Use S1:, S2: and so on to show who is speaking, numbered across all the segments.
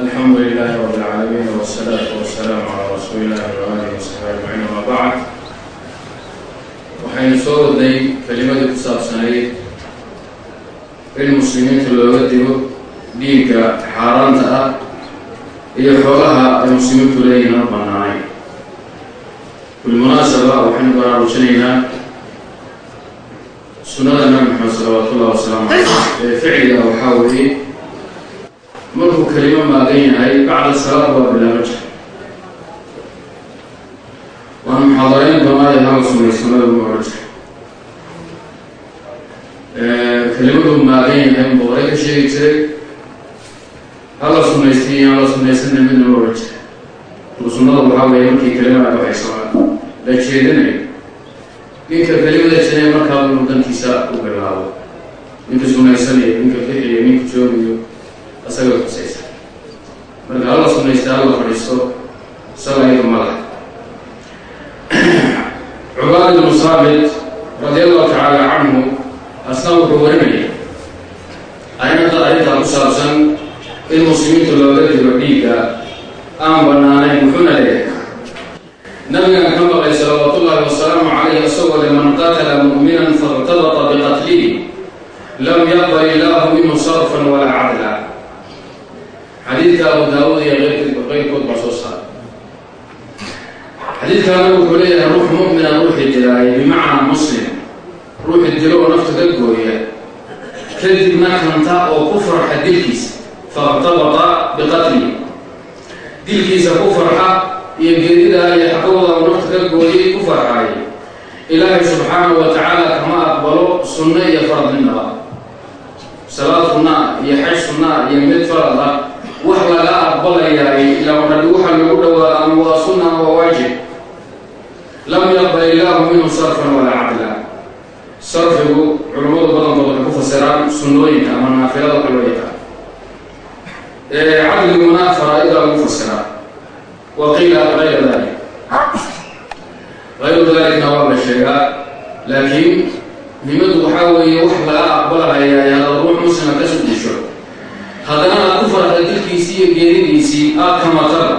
S1: alxamdu lilahi rab اlcaalamiin wsalaatu wasalaamu calaa rasuuli illahi waalihi wasaxbi ajmaciin ama bacd waxaynu soo wadnay kelimadii ku saabsanayd in muslimiinta looga digo dhiigga xaaraanta ah iyo xoolaha ay muslimiintu leeyihiin aan banaanayn bilmunaasaba waxaynu baraarujinaynaa sunada nabi maxamed salawaatu ullahi wasalaamu caleyh ee ficliga waxaa weeye markuu kelimo maagan yahay bacda salaad waa bilaabo jira waan muxaadarayn doonaa ee hala sumaysanada ugu oran jira kelimaduu maagan yahay unba horay ka sheegi jiray. Hala sunaystay iyo aan la sunaysanna midna ma oran jira sunnada waxaa weeye markii kelimada waxaysa la jeedinayo ninka kelimada jeedinaya markaa inuu dankiisa u bilaabo. Ninka sunaysanayo ninka bixiyo ninka joogayo asaga kusaysa marka hala sunaysta hala fadhiisto isaga iyada malaha cubaad ibnu saabit radi allahu tacaala canhu asna wuxuu warinaya aynada arrintaa ku saabsan in muslimiinta looga digo dhiigga aan banaanayn muxuuna leeyahay nabigan ka maqlay salawaat wasalaamu calayh isagoo le man qatala mu'minan fairtabata biqatlihi lam yaqbal illaahu minhu sarfan walaa cadla xadiidka abu daawud iyo qeyrkood baa soo saaray. Xadiidkaana wuxuu leeyahay ruux mu'mina ruuxii dilaaye bimacnaa muslim. Ruuxii dilo oo nafta ka gooya. Kadibna kanta oo ku farxa dilkiisa fairtabata biqatlihi. Dilkiisa ku farxa iyo geeridaa iyo xaqooda uu nafta ka gooyay ku farxaayay ilaahay subxaanahu wa tacaala kama aqbalo sunno iyo farad midnaba salaad sunnaa iyo xaj sunnaa iyo mid farad ah wax laga aqbalayaay ilaa rabi waxa lagu dhawaada ama waa sunna ama waa waajib. Lam yaqbal illaahu minhu sarfan walaa cadla sarfigu culummadu badankood waxay ku fasiraan sunnooyinka ama naafilada yaqaan cadliguna faraa-ida lagu fasiraa wa qiila gayra dalik gayru dalikna waa la sheegaa. Laakiin muhimadu waxaa weeye wax laga aqbalahaya hada ruux muslima ka soo disho haddana aad ku farxda dilkiisii iyo geeridiisii aad kamatada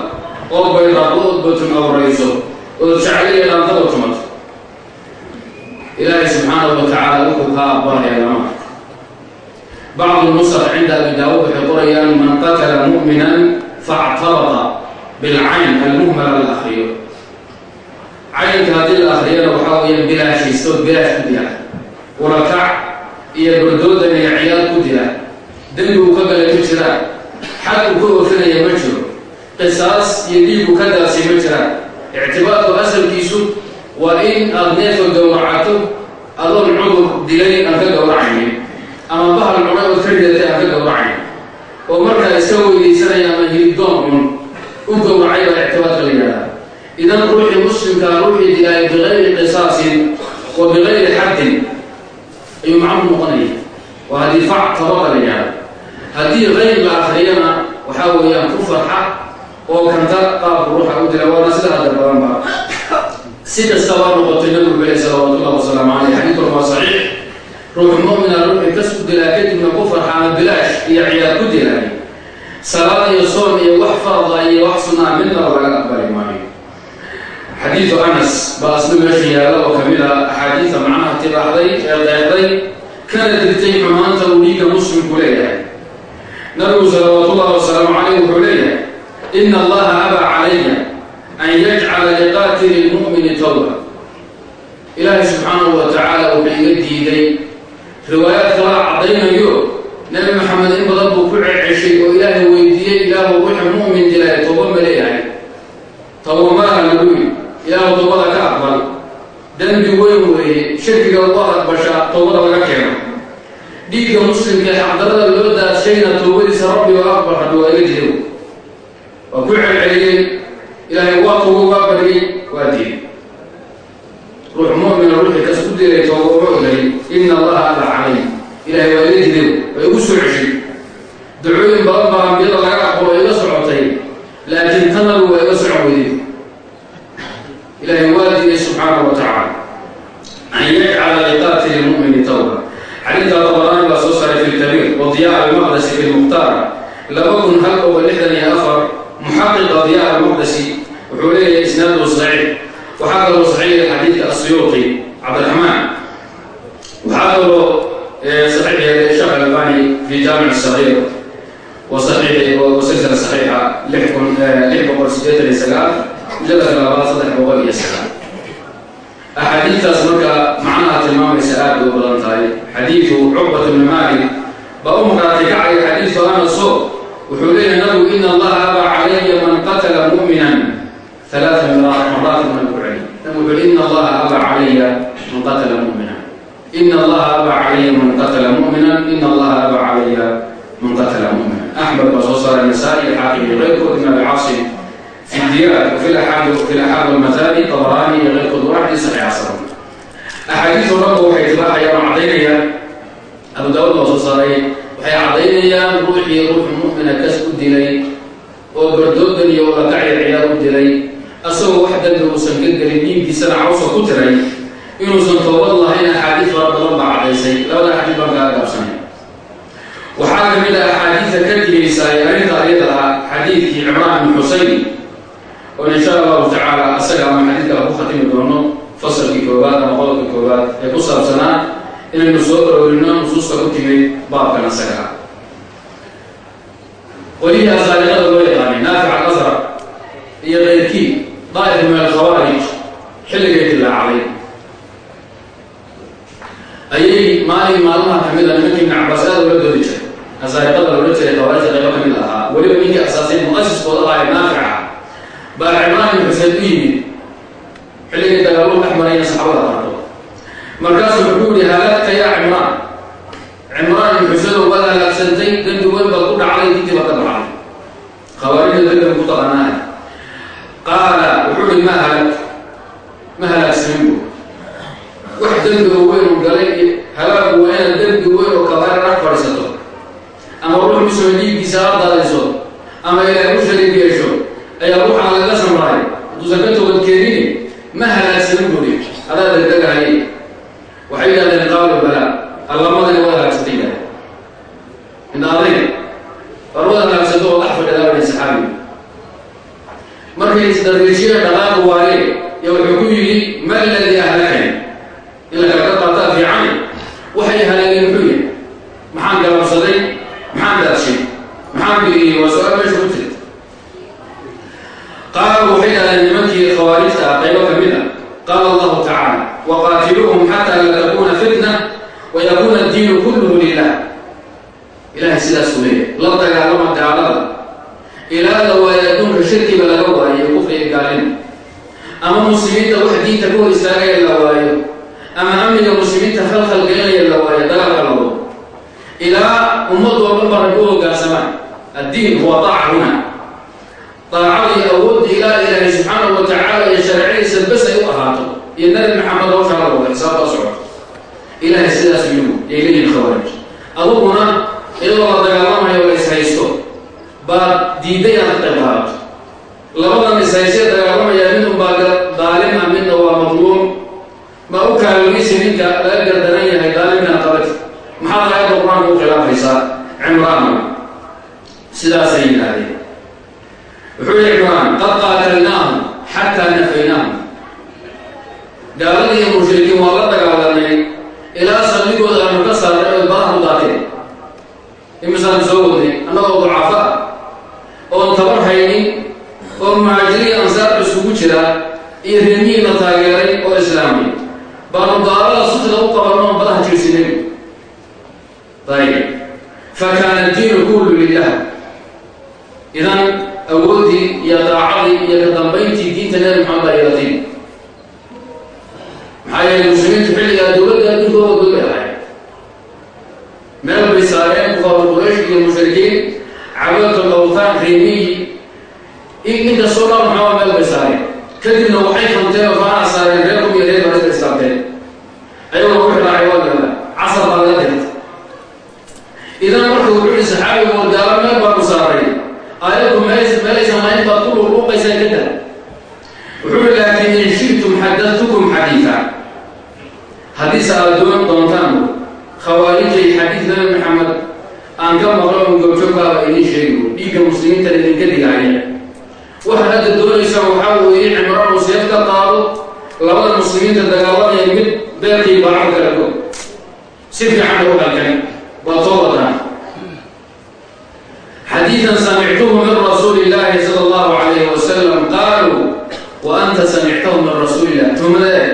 S1: oo baydhaaqdo ood batun awrayso ood jacliya dhaantaba tumato ilaahay subxaanahu wa tacaala wuxuu kaa aqbalaya lama bacdu nusaq cinda abi daawuud waxay qorayaan man qatala mu'minan factabata bilcayn almuhmala la akriyo caynka haddii la akriyana waxaa weeyaan bilaashaysto bilaash ku dila walakac iyo bardoodan iyo ku dila dembi uu ka galay ma jiraan xag uu ka oofinaya ma jiro. Qisaas iyo dhiigu ka daasay ma jiraan ictibaarku asalkiisu waa in aada neefka gowracato adoon cudur dilay aan ka gowracaynin ama bahal cunay ood ka ridatay aan ka gowracayn oo markaa iska weydaysanaya ama hilibdoon cun u gowracay baa ictibaarka la yihahdaa idan ruuxii muslimkaa ruuxii dilaay bigayri qisaasin wa bigayri xaddin ayuu macnu noqonaya. Waa haddii fac tabaqa la yihahda haddii kayr la akriyana waxaa weeyaan ku farxa oo kanta qaabku ruuxa u dila waana sida hadda badan ba. Si kastaba noqotay nabigu bele salawaatu ullahi wasalaamu caleyh xadiidkan waa saxiix. Ruux mu'mina ruuxii kas ku dilaa kadibna ku farxa ama bilaash iyo ciyaar ku dilaay salaad iyo soon iyo wax farada iyo wax sunnaa midnaba laga aqbali maayo. Xadiidu anas baa asna meesha yaalla oo ka mid a axaadiida macnaha tibaaxday ee qeexday kana dirtay xumaanta uu dhiigga muslimku leeyahay nabigu salawaatu ullahi wasalaamu caleyh wuxuu leeyahay ina allaha abaa calaya an yajcala liqaatili lmu'mini tawba. Ilaahay subxaanahu wa tacaala wuxuu iga diiday riwaayaad kala caddaynayo. Nebi maxamed in badan buu ku ceceshay oo ilaahay weydiiyey ilaahu ruuxa mu'min dilay tooba ma leeyahay. Tawba malaha lagu yidhi ilaahu toobada ka aqbal. Dembi weyn weeye shirkiga uga aqbasha toobada laga keeno dhiigga muslimka ee xaqdarada loo daadshayna toobadiisa rabbi oo aqbal rabbi waa iga diiday waa ku celceliyey ilaahay waa tuugo waa bariyey waa diiday ruux mu'mina ruuxii kas ku dilay tooba uma ogay ina allaha aba calay ilaahay waa iga diiday waa igu soo ceshay. Dacooyin badan baa ambiyada laga aqbalo iga socotay laakiin tanagu waa iga socon weyday ilaahay waa diiday subxaanahu wa tacaala an yajcala liqaatili lmu'mini tawba xadiidka dabaraani baa soo saaray fi lkabiir wa diyaa almaqdasi fi lmukhtaar laba kun hal oo lixdan iyo afar muxaqiqa diya almuqdasi wuxuu leeyahay isnaadu saxiix waxaa kaloo saxiixa xadiidka asuyuuqi cabdiraxmaan waxaa kaloo yeelay sheekh albani fi jaamic wasaxiixi wasilsila saxiixa lix boqol sideetan iyo sagaal mujalladka labaad saddex boqol iyo sagaal axaadiidtaas marka macnaha tilmaamaysa aad bay u badan tahay xadiidu cuqbat bni maalik baa u markhaati kacaya xadiidu anaso wuxuu leeyahay nabigu ina allaha aba calaya man qatala mu'minan wuxu i ina allaha aba calaya man qatla mumina ina allaha aba calaya man qatla mumina ina allaha aba calaya man qatla mumina axmed baa soo saara nasaa-i xaakim iyo keyrkood ibn abi casim fi diyaar wafi laxaadi wafi laxaad walmasaali tabarani iyo keyrkood waaxdi saxiixsan axaadiis oranba waxay tilaaxayaan oo caddaynayaan abu daawud baa soo saaray waxay caddaynayaan ruuxii ruuxu mu'mina kas u dilay oo bardoodan iyo walakacya ciyaar u dilay asagoo wax dambi uusan ka gelin diinkiisana cawsa ku tiray inuusan toobad lahayn axaadiis fara badan baa cadaysay labada xadiis baan kaa gaabsanay waxaa ka mid ah axaadiista ka digaysa ee arrinta ayada ah xadiidkii cimraan bin xuseyn oo insha allahu tacaala asaga ama xadiid kale ku khatimi doono fasalkii koowaad ama qodobka koowaad ee ku saabsanaa inaynu soo aroorino nusuusta ku timid baabkan asaga ah. Qolihii asaaliqada loo yaqaanay naafic alasraq iyo daa'if min alkhawaarij xilligay dilaacday ayay maalin maalmaha ka mid a nimankii ibn cabaas aad ula doodi jiray. Asaariqada loola jiray khawaarijta qaybo ka mid ahaa. Weliba ninkii asaasay mu'asiskooda ahaa ee naafica baa cimraan ibn xuseyn u yimid xilligay dagaaluu dhex marayna saxaabada qaarkood. Markaasuu wuxuu yihi halaagta xadiidan samictuhu min rasuuli illaahi sala allahu calayhi wasalam qaaluu wa anta samictahu min rasuuli illah tuhmadee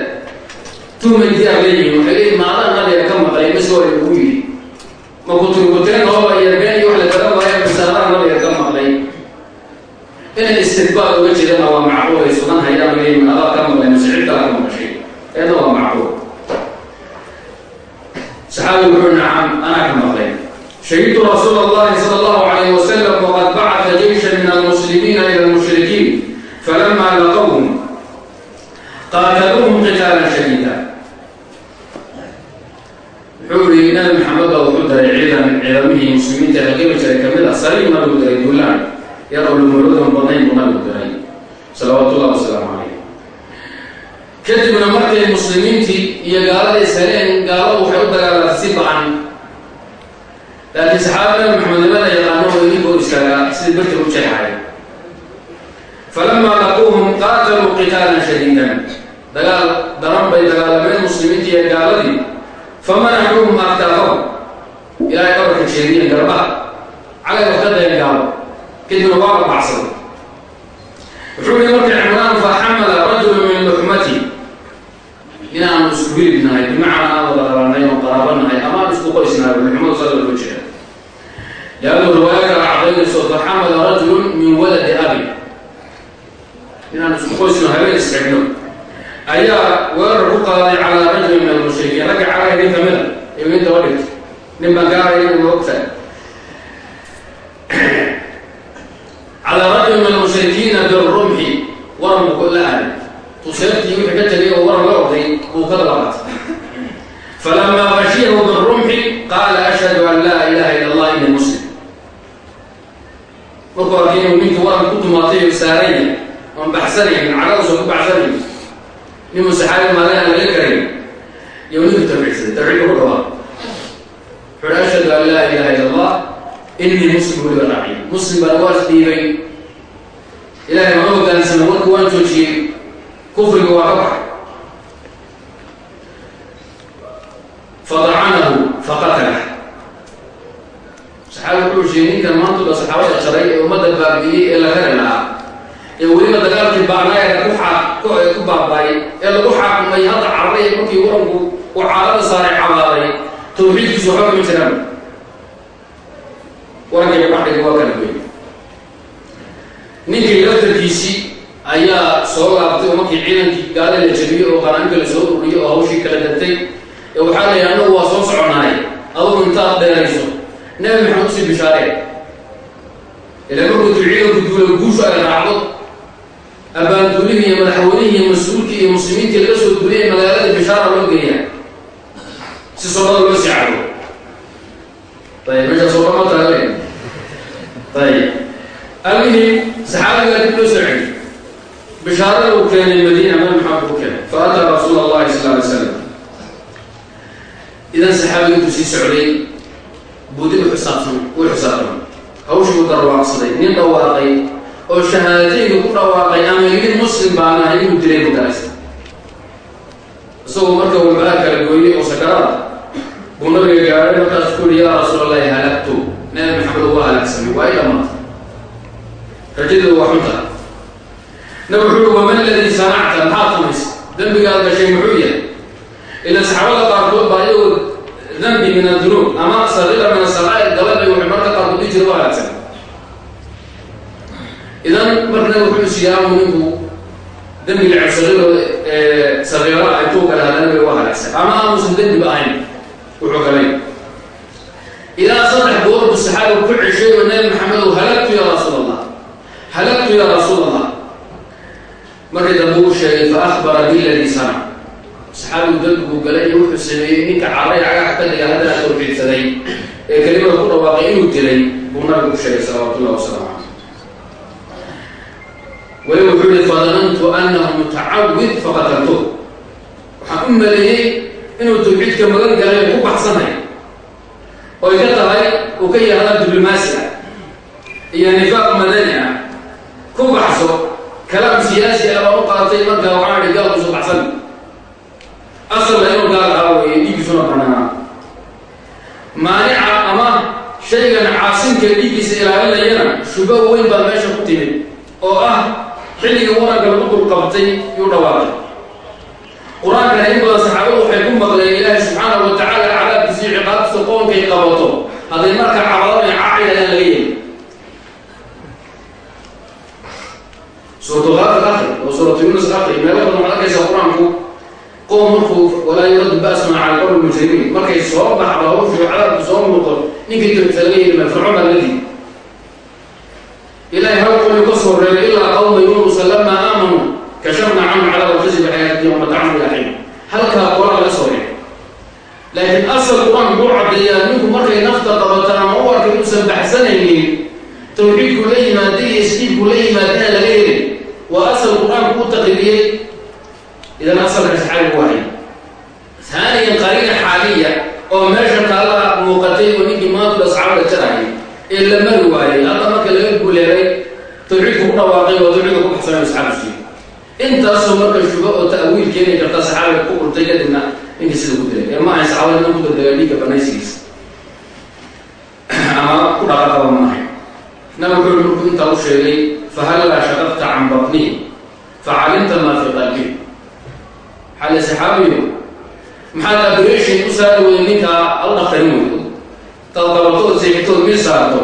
S1: tuhmaydiyaa leeyihiin waxay leeyihiin maadaan nabiga ka maqlay mise waa lagu yidhi ma ninkan maantuba saxaabada jaray ee ummadda baabi'iyey ee la kari lahaa. Ee weliba dagaalkii baanaayana ku baaba'ay ee lagu xaakumay hadda carray markii waranku uu caalada saaray cabaaday tawxiidkiisu waxba kama jiraan. Warankayga baxdhiga waa kala goy ninkii laftarkiisii ayaa soo laabtay oo markii ciidankii gaala la jabiyey oo qanaanka la soo ururiyey oo hawshii kala dantay ee waxaa la yidhi anagu waa soo soconaay adugu intaad dheerayso nabi maxamed u sii bishaaree ila markuu tu ciidanku duula guushu ay raacdo abbaanduulihii iyo madaxweynihii iyo mas'uulkii iyo muslimiintii laga soo duuliyay magaalada bishaara loo geeyaa. Si soomada loo sii cabo. Ayib meesha sooma taale ayib almihim saxaabigaa dib loo soo celi bishaarada uu keenay madiina nabi maxamed uu keenay. Fa ataa rasuula allahi sala alay slam idan saxaabiga intuu sii socday buu dib u xisaabsan u xisaabtamay hawshii u darwaaqsaday nin dhawaaqay oo shahaadateynka ku dhawaaqay ama yidhi muslim baan ahay inuu dilay ku daraysa isagoo marka walbaha kala gooyey oo sakaraada buu nabiga gaaray markaas ku yihi yaa rasuul allahi halagtu nabi maxamed waa halaagsamay waa i dhamaatay rajadu waa xunta. Nabi wuxuu uhi waman aladii sanacta? Maxaad samaysa. Dembigaad gashay muxuu yahay ila saxaabada qaarkood baa iyagoo dambi min adunuub ama saqiira min waxay u halaagsan idan marka nabi wuxuu isiyaamu ninku dembi lacab saqiiro saqiira ay tuu kale hada nabiga waa halaagsan ama aanuusan dembiba ahayn wuxuu galay ilaa saddex goor buu saxaabigu ku ceshay oo nabi maxamedow halagtu ya rasuul allah halagtu ya rasuul allah markii dambe uu sheegay fa ahbara biladii sanac saxaabigu dembiguu galay iyo wuxuu sameeyey ninka carray cagaha ka dhiga haddana tawxiidsaday ee kelimada ku dhawaaqay inuu dilay buu nabigu ku sheegay salawatu ullahi wasalaamu calayh weli wuxuu yihi fadanantu anahu mutacawid faqataltu waxaan u maleeyey inuu tawxiidka magan galay ku baxsanay oy ka tahay uu ka yaahda diblomaasi ah, iyo nifaaq madani ah. Ku baxso kalaam siyaasi ah baa u qaatay markaa waxaa idhi gaal kuso baxsan. Asalna inuu gaal aaweye dhiigiisuna bannaanaa maanica ama shaygan caasinka dhiiggiisa ilaalinayana shuba weyn baa meesha ku timid oo ah xilligii waranka lagu dul qabtay yuu dhawaaqay. Qur'aankana in badan saxaabadu waxay ku maqleen ilaahay subxaanahu wa tacaala cadaabkiisa iyo ciqaabtiisa qoonkay qabato. Hadday marka cabadanay caaqil ayaan laga yeeli suuratulaafil akri oo suuratu yunus akri meelo badan waxaad arkaysaa qur'aanku. Qoom markuu walaa yuradu ba'suna cala qowmi mujrimiin markay soo baxdo hawshu cadaabku soo muuqon ninkii dirta laga yeeli maa fircoon baa laga dii ilahay hal qoli ka soo reebay ilaa qawma yunusa lamaa aamanuu kashafna canhum cadaaba alkhizi bixayaatihim wamatacahum ilaa xiin halkaa qola laga soo reebay laakiin asal qur'aanku wuxuu caddeeyaa ninku markay nafta qabataan ama u arkay inuusan baxsanaynin tawxiidku la yimaaday iyo isdiibku la yimaadana laga helin waa asal qur'aanku u taqribiyey idan asalka saxaabigu wahay haaniyan qariina xaaliya oo meesha taalla muuqatay oo ninkii maanta asxaabda jarahay ee la mari waayay hadda marka laga guleelay tawxiidku ku dhawaaqay oo tawxiidka ku baxsanay asxaabtiisi intaasoo marka shuba oo ta'wiil keeni karta saxaabiga ku urtay kadibna ninkii sida ku dilay ee ma ahay saxaabada nin ku dardega dhiigga banaysigiisa ama ku dhaqaqaba ma ahay nabig wuxuu markuu intaa u sheegay fahallaa shaqaqta can batnihi facalimta maa fii qalbihi xale saxaabiyo maxaad abration u saari weyday ninkaa al dhaktarin weydo intaad qabatood seexitood mid saarto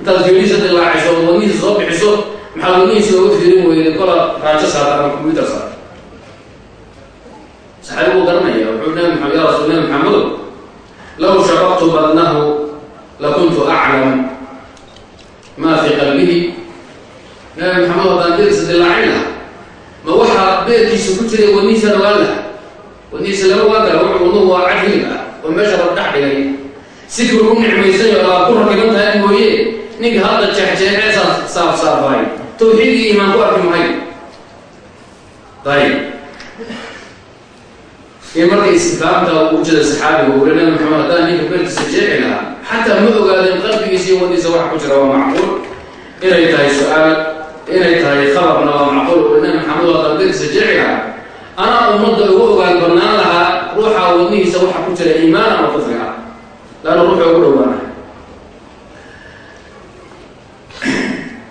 S1: intaad fiidhiisa dilaacayso wadnihiisa soo bixiso maxaad wadnihiisa oga fiirin weyday kola raajo saarta ama combyuter saarta saxaabi buu garanaya wuxuu nabi maxamed ya rasul nabi maxamedow law shaqaqtu badnahu lakuntu aclam maa fii qalbihi. Nabi maxamed haddaan beerkiisa dilaacin laha ma waxaa beerkiisa ku jiray wadnihiisana waan laha wadnihiisa lama waan kara wuxuu wadnuhu waa cad hilib ah oo meesha la dhex dhigay. Sikir u nicmaysayo aa ku rakiban tahay mooye ninka hadda jeexjeexee saa saaf saafaay tawxiid iyo iimaan ku arki mahay. Ayib in marka istifaamta uu jira saxaabiga ule nabi maxamed haddaan ninka beerkiisa jeexi lahaa xataa ma ogaadeen qalbigiisa iyo wadnihiisa waxa ku jira waa macquul. Inay tahay su'aal inay tahay khabarna waa macquul. Nabi maxamed haddaan beerkiisa jeexi lahaa anaa ummadda ugu ogaan banaan lahaa ruuxa wadnihiisa waxa ku jira iimaan ama kufri ah laanna ruuxa ugu dhawaana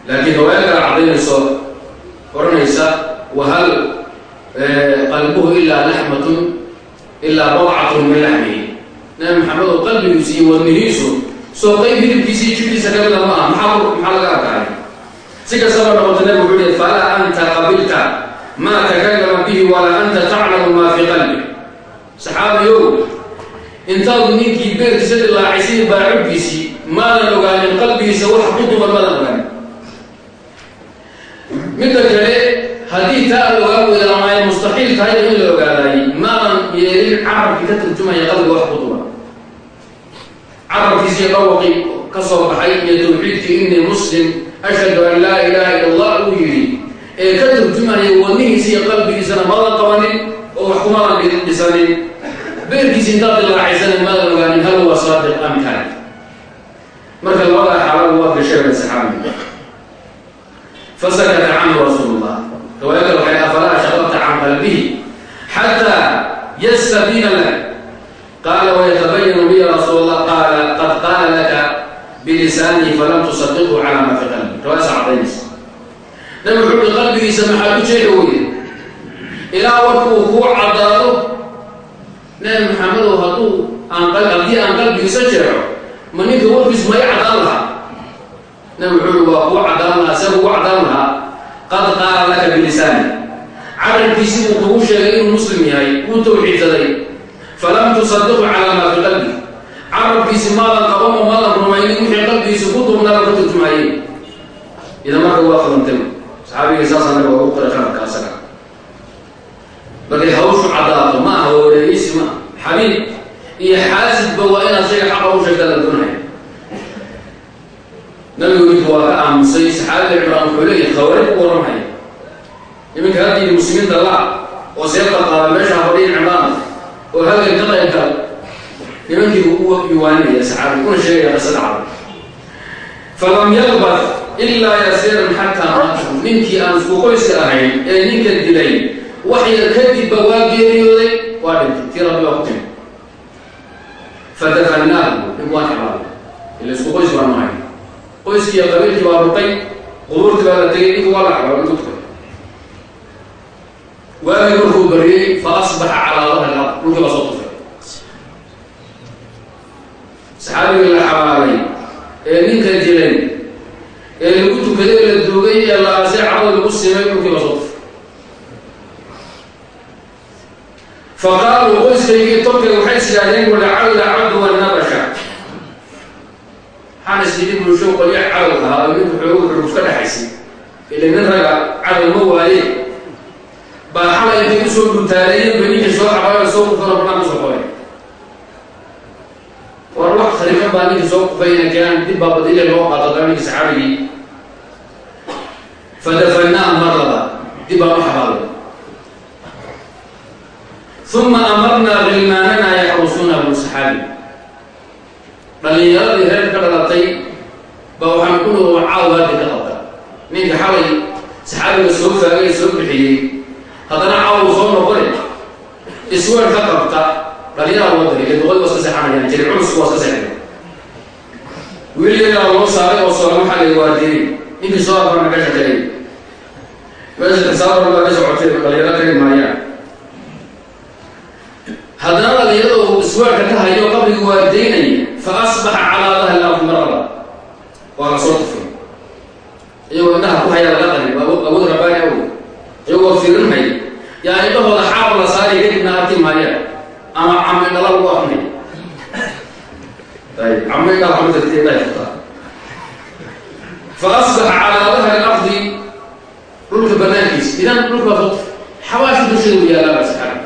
S1: laakiin kala cadaynayso odhanaysa wahal qalbuhu ilaa laxmatun ilaa badcatun min laxmihi. Nabi maxamed oo qalbigiisu iyo wadnihiisu soo qayb hilibkiisa iyo jibkiisa kamida ma aha. Maxaa maxaa laga arkaay si kastaba noqota nabi wuxuu yihi falaa anta qabilta ma takallama bihi walaa anta taclamu maa fii qalbi saxaabiyow intaadu ninkii beerkiisa dilaacisay baacubkiisii maadan ogaanin qalbigiisa wax ku duban maadan ogaanin midda kale haddii taa ad ogaan weyda ama ay mustaxiil tahay in la ogaadaayey maadan yeelin carabkii ka turjumaya qalbiga wax ku duban carabkiisii dhawaqii ka soo baxay iyo tawxiidkii innii muslim ashhadu an laa ilaaha ila allah uu yidhi ee turjumaya wadnihiisa iyo qalbigiisana maadan qabanin oo wax kumadan dhisanin beerkiisa intaad dilaacaysana maadan ogaanin hal huwa saadiq am kaan marka labadaa xaaladu waa gasheegay saxaabiga fasakata canhu rasuul llah riwaaya kale waxay afalaa shaqaqta can qalbihi xataa yastabiina lak. Qaala wayatabayanu bi rasuul allah qaala qad qaala laka bilisaanihi falam tusadiqhu cala ma fi qalbi. Riwaaya sa cadaynaysa nabi wuxuu uhi qalbigiisa maxaa ku jeexi weyde ilaa warkuu kuu caddaado nabi maxamedow hadduu aan haddii aan qalbigiisa jeexo ma ninka warkiisu may caddaan lahaa? Nabi wuxuu uhi waa kuu caddaan lahaa see kugu caddaan lahaa. Qad qaala laka bilisaani. Carabkiisii buu kugu sheegay inuu muslim yahay wuu tawxiidsaday. Falam tusadiqu calaa maa fi qalbi. Carabkiisi maadan qabamo maadan rumaynin wixii qalbigiisa ku dubnaaba ka turjumayay. Idan marka waa qalantay saxaabigii saasa naga waa u qiray khaladka asaga. Markay hawshu caddaato ma aha waa wareegeysi ma. Xabiib iyo xaasidba waa inaad shayga xaqa u sheegtaa la doonaya. Nabigu ninku waa ka aamusay saxaabiga cimraan wuxuu leeyahay khawaarij u waramhaya iminka haddii muslimiinta la oo seebta qaada meesha fadhiya cimraan oo halgan ka qayb gal nimankii u yuwaaninaya saxaabiga una sheegaya qisada cad falam yalbad ilaa yasiiran xataa maatahu ninkii aan isku qoyska ahayn ee ninka dilay wax yar kadibba waa geeriyooday waa dhintay tii rabbi baa ku timi fadafanaahu dhib waan xabaalay ila isku qoys baan nahay qoyskiiyo qabiilkii baa ruqay qubuurtii baa la tegay ninka waa la xabaal lagu tukay waagii markuu bariyey fa asbaxa calaa dahri lard dhulkii baa soo tufay saxaabigii la xabaalay ninka dilay ee lagu tukaday ee la duugay ee la aasay carada lagu simay dhulkii baa soo tufay fa qaaluu qoyskaygii tolkay waxay isyaahdeen walacalla cadwan nabasha. Waxaan isdidi bulsho qolya cadow ahaa oo ninku xoogu xuruf ka dhaxaysay ila nin raga cadow ma waaye baa xalay intay u soo dhutaalayeen ba ninkii soo xabaayo soo kufano banaan ku soo qoray war wax khariifan baa ninkii soo kufayna keenan dib baa badile loo saxaabigii fadafanaahu marlaba dib baan u xabaalay uma amarnaa gilmaanana yaxrusuunahu saxaabi dhalinyaradii reer ka dhalatay baa waxaan ku noo caawaadi ka qabta ninka xalay saxaabiga soo faagay soo bixiyey haddana caawu soo noqone isweer ka qabta diray ee duqadi waa iska seexanayaan jiri culusku waa iska seexday wiil yaraa loo saaray oo soola waxaa la waadiyey ninkii soo arbarna ka meesha xisaab baa ka socotay dhalinyaro kari maayaan haddana dhalinyarada isweerka ka hayo qabriga waa fa asbaxa calaa dahri lardi marada waa la soo tufay. Iyagoo indhaha ku hayaa laga qarin awood rabbaani awood. Iyagoo firinhay yaa indhahooda xaab la saari kadibna arki maayaan ama camo indhala lagu camo indhaha kama jirta indhahay furtaa fa asbaxa calaa dahri lardi dhulka banaankiisa idan dhulka xabaasha dusheeda u yaalaaba saxaabi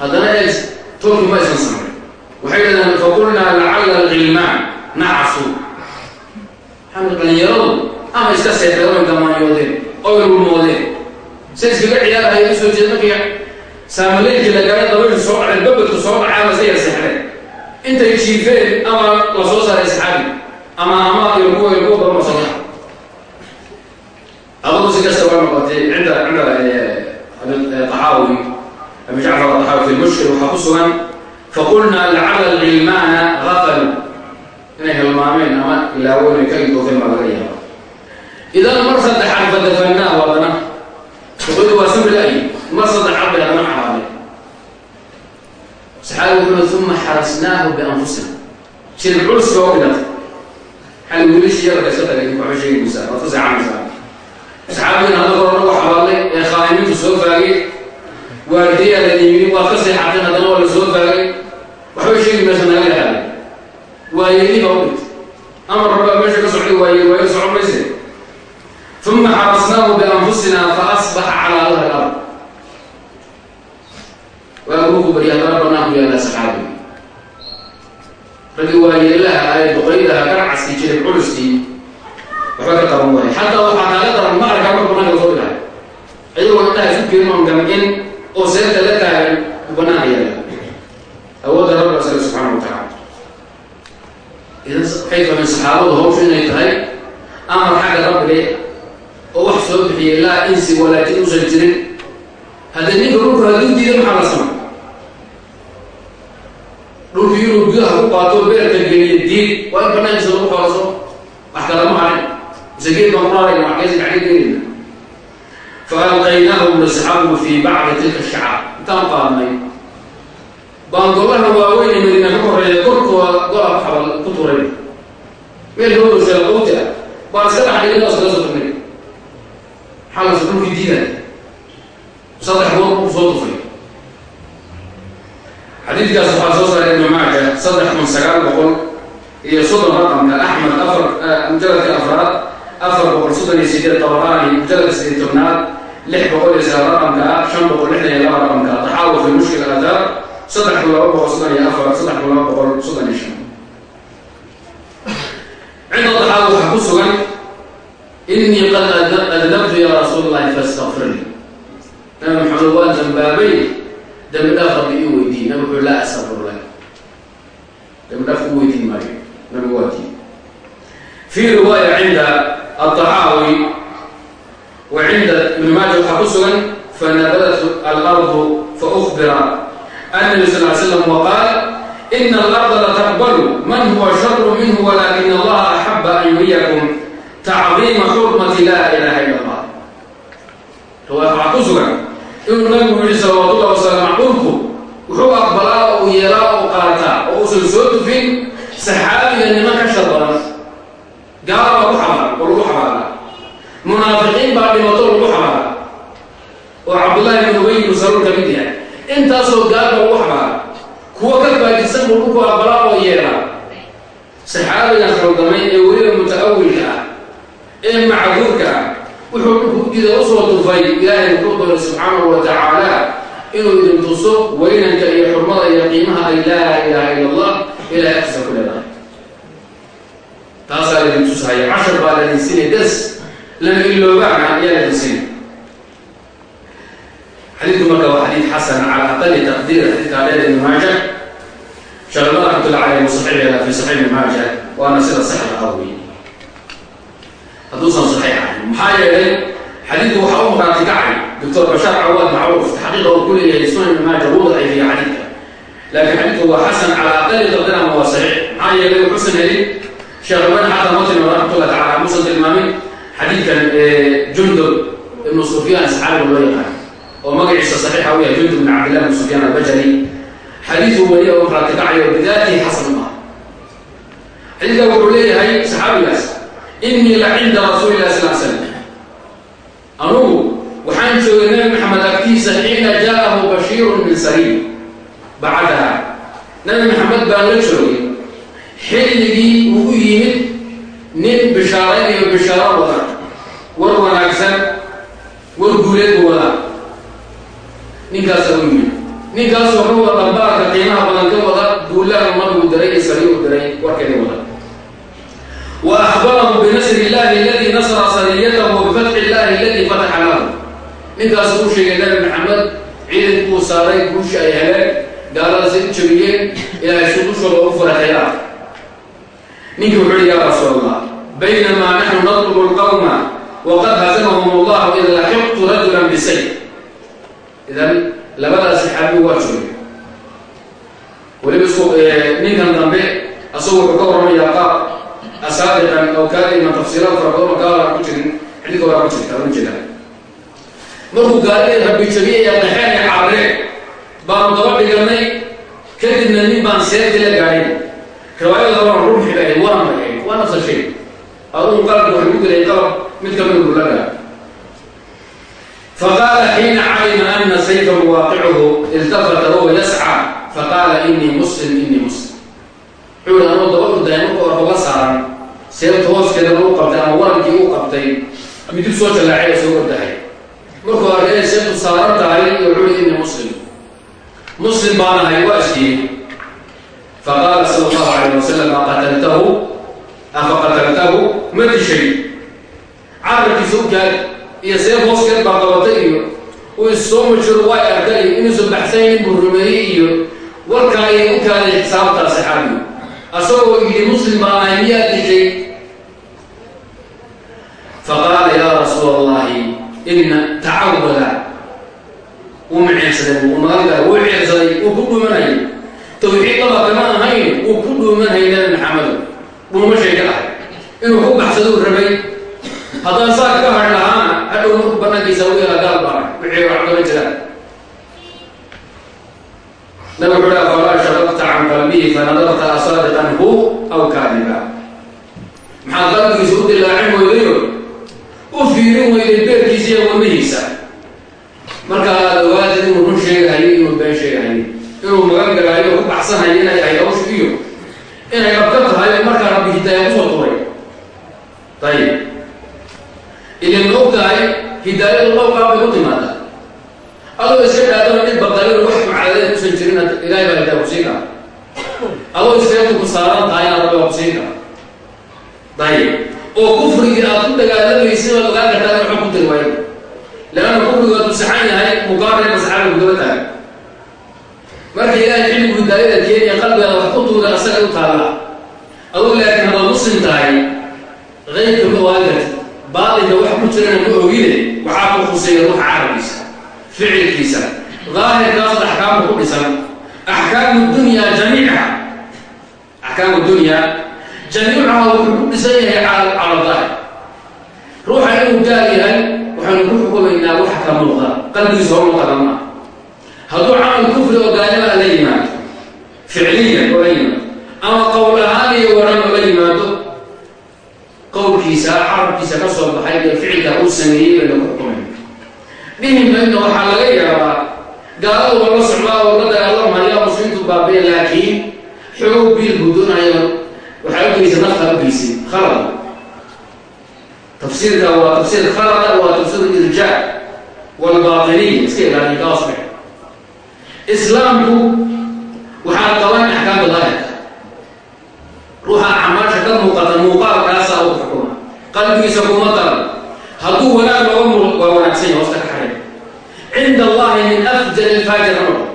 S1: haddana eeg tolki ma aysan samay waxay dhahdeen faqulnaa lacalla algilmaan nacasu maxaa dhalinyaradu ama iska seexdeen oy damaanyoodeen oy lulmoodeen say iskaga ciyaarhaya u soo jeed markii saamaleynki la gaara dabayshu soo dhaceen babadku soo dhacay ama iska yar seexdeen. Intay jiifeen ama la soo saaray saxaabi ama ama iyo kuwa iyo kuwa badan dhaca adugu si kasta waa noqotay cinda cinda taxaawi abi jacfar adaxaawi fi lmushkil waxaa ku sugan faqulnaa lacala algilmaana gafaluu inay hilmaameen ama ilaawoonay ka indoofeen baa laga yaaba idan mar saddexaad fadafanaahu haddana duqadu waa samri-ay mar saddexaad bay haddana xabaabeen saxaabi wuxuu uma xarasnaahu bianfusina shirib culus baa u dhigatay xal wiilishii yarka iska tagay waxba sheegaysaa waad ka seexanaysaa saxaabigan hadda hor nagu xabaalay ee khaa'imiintu soo faagay waardiyaa la yimid waad ka seexateen haddana waa la soo faagay waxba sheegi meesha naga lahaaday waayeli baa u dhintay. Amar rabbaa meesha ka socday waaye waaye socon mayse. Uma xarasnaahu bianfusina fa asbaxa calaa dahri lard waa ruuku bari haddana banaanku yaallaa saxaabiga raggii waayeelaha ay duqaydaha garcaskii jiray culuskii waxba ka qaban waaye xataa daran ma arkaa mar banaanka la soo dhigahay oon gamcin oo seerta la taagan banaanka yaalla awoodda rabbiga sale subxaana wa tacaala idan waxay fahmeen saxaabadu hawshu inay tahay? Amar xagga rabbiga oo wax soo bixiyay laa insi walaakin uusan jirin. Haddii ninka dhulku hadduu diiday maxaa la sama dhulku inuu gudaha ku qaato beerka geliya diid waa in banaankiisa lagu xoolaso wax kalama harin. Mise geed baan quraarayna wax keesi gaxga fa alqaynaahu nasxabu fi bacdi tilka shacaab intaan qaadnay baan golaha waaweyn ee madiina ka horreeya korkooda golaa xabal ku turay meel ah baan iska dhaxdhigay oo iskaga soo turnay xalas dhulkii diiday saddex goor ku soo tufay xadiidkaas waxaa soo saaray ibnu maaja saddex kun sagaal boqol iyo soddon raqamka axmed afar mujaladka afraad afar boqol soddon iyo sideed tabaraani mujaladka sideed tobnaad lix boqol iyo sagaal raqamka ah shan boqol lixdan iyo laba raqamka taxaawu fi mushkil aadaar saddex kun laba boqol soddon iyo afar saddex kun laba boqol soddon iyo shan cinda taxaawu waxaa ku sugan inii qad adnabtu ya rasuul allahi fastakfirnii nabi maxamed waa dambaabay dambi dhaaf rabbi ii weydiin nabi wuxuu laa astaqfir lak dambi dhaaf ku weydiin maayo nabi waa diin fii riwaaya cinda الطحاوي وعند ابن ماجه waxaa ku sugan فنبذت الأرض فأخبر النبي صلى الله عليه وسلم وقال إن الأرض لتقبل من هو شر منه ولكن الله أحب أن يريكم تعظيم حرمة لا إله إلا الله waxaa ku sugan inuu nabigu yihi salawaatullahi wasalaamu dhulku wuxuu aqbalaa oo yeelaa oo qaataa oo uusan soo tufin saxaabiga ka mid yahay. Intaasoo gaal baa lagu xabaara kuwa ka faajisan buu dhulku aqbalaa oo yeelaa saxaabigan khaldamay ee weliba muta'awilka ah ee macduurka ah wuxuu dhulku ujeeda u soo tufay ilaahay wuxuu doonay subxaanahu wa tacaala inuu idin tuso weynanka iyo xurmada iyo qiimaha ay laa ilaaha ila allah ilahay agtiisa ku leedahay. Taasaa laydin tusahaya cashar baa laydin sinay das lama iloobaana ayaa laydin sinay xadiidku marka waa xadiid xasan cala aqali taqdiir xadiidka dheer ibn maaja. Sheekhlada raxmatullah caleyh musaxiixeeda fi saxiix ibn maaja waana sida saxixa ah wey hadduusan saxiix ahayn. Maxaa yeelay xadiidku waxaa u maraati kacay. Doctor bashaar cawaad macruuf taxqiiqa uu ku leeyahay sunan ibn maaja wuu daciifiya xadiidka. Laakiin xadiidku waa xasan cala aqali taqdiir ama waa saxiix. Maxaa yeelay wuxuusan helin sheekh albani xataa muslim raxmatullah tacala muusan tilmaamin xadiidkan jundub ibnu sufyaan saxaabiga loo yaqaan oo magaciisa saxiixa u yahay jundub ibn cabdillah ibn sufyaan albajali. Xadiidku weli oo maraatikacayo bidaatihi xasan ma xadiidka wuxuu leeyahay saxaabigaas inii la cinda rasuuli lah sal slam anugu waxaan joogay nabi maxamed agtiisa xiina jaa'ahu bashiirun min sariir. Bacdaha nabi maxamed baan la joogay xilligii uu u yimid nin bishaaraynayo bishaaro wada war wanaagsan war guuleed wadaa ninkaasa u yimid ninkaasoo ka wada dhambaarka qiimaha badan ka wada guulaha nabigu diray iyo sariir u diray warkeeda wada. Wa ahbarahu binasri illahi aladi nasra sariyatahu wa bifatxi illahi aladi fataxa lahu. Ninkaas uu sheegay nabi maxamed ciidankuu saaray guushi ay heleen gaaladaasay u jabiyeen ilaahay sudushooda u khayraad ninkii wuxuu uhi yaa rasuul allah baynamaa naxnu natlubu lqawma waqad hazamahum allahu id laxiqtu rajulan bisayf idan labadaas saxaabigu waa joogay weliba isku ninkan dambe asagu wuxuu ka warramayaa qaab asaadiqan aw kaadiman tafsiiraad fara badan oo gaalaa ku jirin xididka waa ku jirta ma jira. Markuu jabiyey ee qaxeen ee caareen baanu daba dhiganay kadibna nin baan seefti la gaadhin. Riwaayada waa rumxi bay ahayd waran bay ahayd waa nafsa shay adugu qalabka waxay ku dilay qalab mid ka mid gulaga faqaala xiina calima ana sayfahu waaqicuhu iltafata huwa yascى faqaala inii muslim inii muslim wuxuu anuu daba urdaay marku orkoga saaran seefta hooskeeda lagu qabtay ama warankii u qabtay midib soo jallaacay soo ordahay markuu arkay inay seeftu saaran tahay wuxuu yihi inii muslim muslim baan ahay waa iskiyey faqaala sala allahu calayh wasalam aqataltahu afa qataltahu ma dishay carabkiisa u gaad iyo seef hooskeed baa qabatay iyo uu issoo majiro waa arkay inuusan baxsanayn buu rumeeyey iyo warkaa ayay u kaaday xisaabtaa saxaabigu asagoo yidhi muslim baan ahay miyaa dishay faqaala yaa rasuula allahi ina tacawada wuu maceelsaday wuu magangalay wuu ceelsaday wuu ku dhuumanayay. Tawxiid laba kama ahayn wuu ku dhuumanayay nabi maxamedo dhuumashay ka ahay inuu ku baxsaduu rabay. Haddaan saa ka har lahaana hadhow u yala gaal baa wixii waxgama jiraan nabi wuxuu hi afalaa shaqaqta can qalbihi fanadarta asaadiqan hu aw kaadiba maxaad qalbigiisa u dilaacin weydayo u fiirin weyday beerkiisa iyo wamihiisa marka aad inuu run sheegahayo inuu been sheegahayo inuu magan galaayo ku baxsanayo inay ahay hawsha iyo inay rabka tahay markaa rabbi hidaaya ku soo turay ayib ilan ma og tahay hidaayadu dhowqaa bay ku timaada adoo iska dhaadana mid baqayo wax mucaadadeed kusan jirin ilahay baa hidaa kusiin kara adoo isteetu ku saaran tahay inaad rabbi waa kusiin kara ayib oo kufrigii aad ku dagaalamaysid baad ogaan kartaa in waxba ku tiri waayo. Leanna kufrigu aad usaxan yahay muqaarin masaxaaba kudaba tahay marka ilaahay xilligu hidaayada keeniya qalbigaada wax ku tuuda asaga u taalla aduu laakiin haddaad muslim tahay qaybka ma ogaan karti baatinka wax ku jirana ma ogine waxaa ku khuseeya ruuxa carabkiisa ficilkiisa. Daahirkaas axkaamka ku dhisan. Axkaamu dunya jamiicaha axkaamu dunya jamiicaha wuxuu ku dhisan yahay cala daahir. Ruuxa inuu gaal yahay waxaynu ku xukumaynaa waxa ka muuqda. Qalbigiisa hor muuqada maa hadduu camal kufri oo gaalibaa la yimaado ficliyan oo la yimaado ama qowl ahaan iyo waran oo la yimaado qowlkiisa carabkiisa ka soo baxay iyo ficilka uu sameeyey bayna xukumayna dhihi mayno waxaa laga yaabaa gaaladu waa la socdaa oo la dagaalamaya muslimiintu baabiya laakiin xoog biil buu doonayo. Waxaa u geysa nafta u geysay khalad. Tafsiirka waa tafsiir khalada waa tafsiir irjaa walbaatiniya iska ilaaliya ka asbix islaamku waxaa qaban axkaamta daahirka acmaasha ka muuqata muuqaalkaasa u xukuma qalbigiisa kuma daran hadduu wanaag looga mu waa wanaagsan yahay hoosta ka xaray cinda allahi min afjar ilfaajir ha noqdo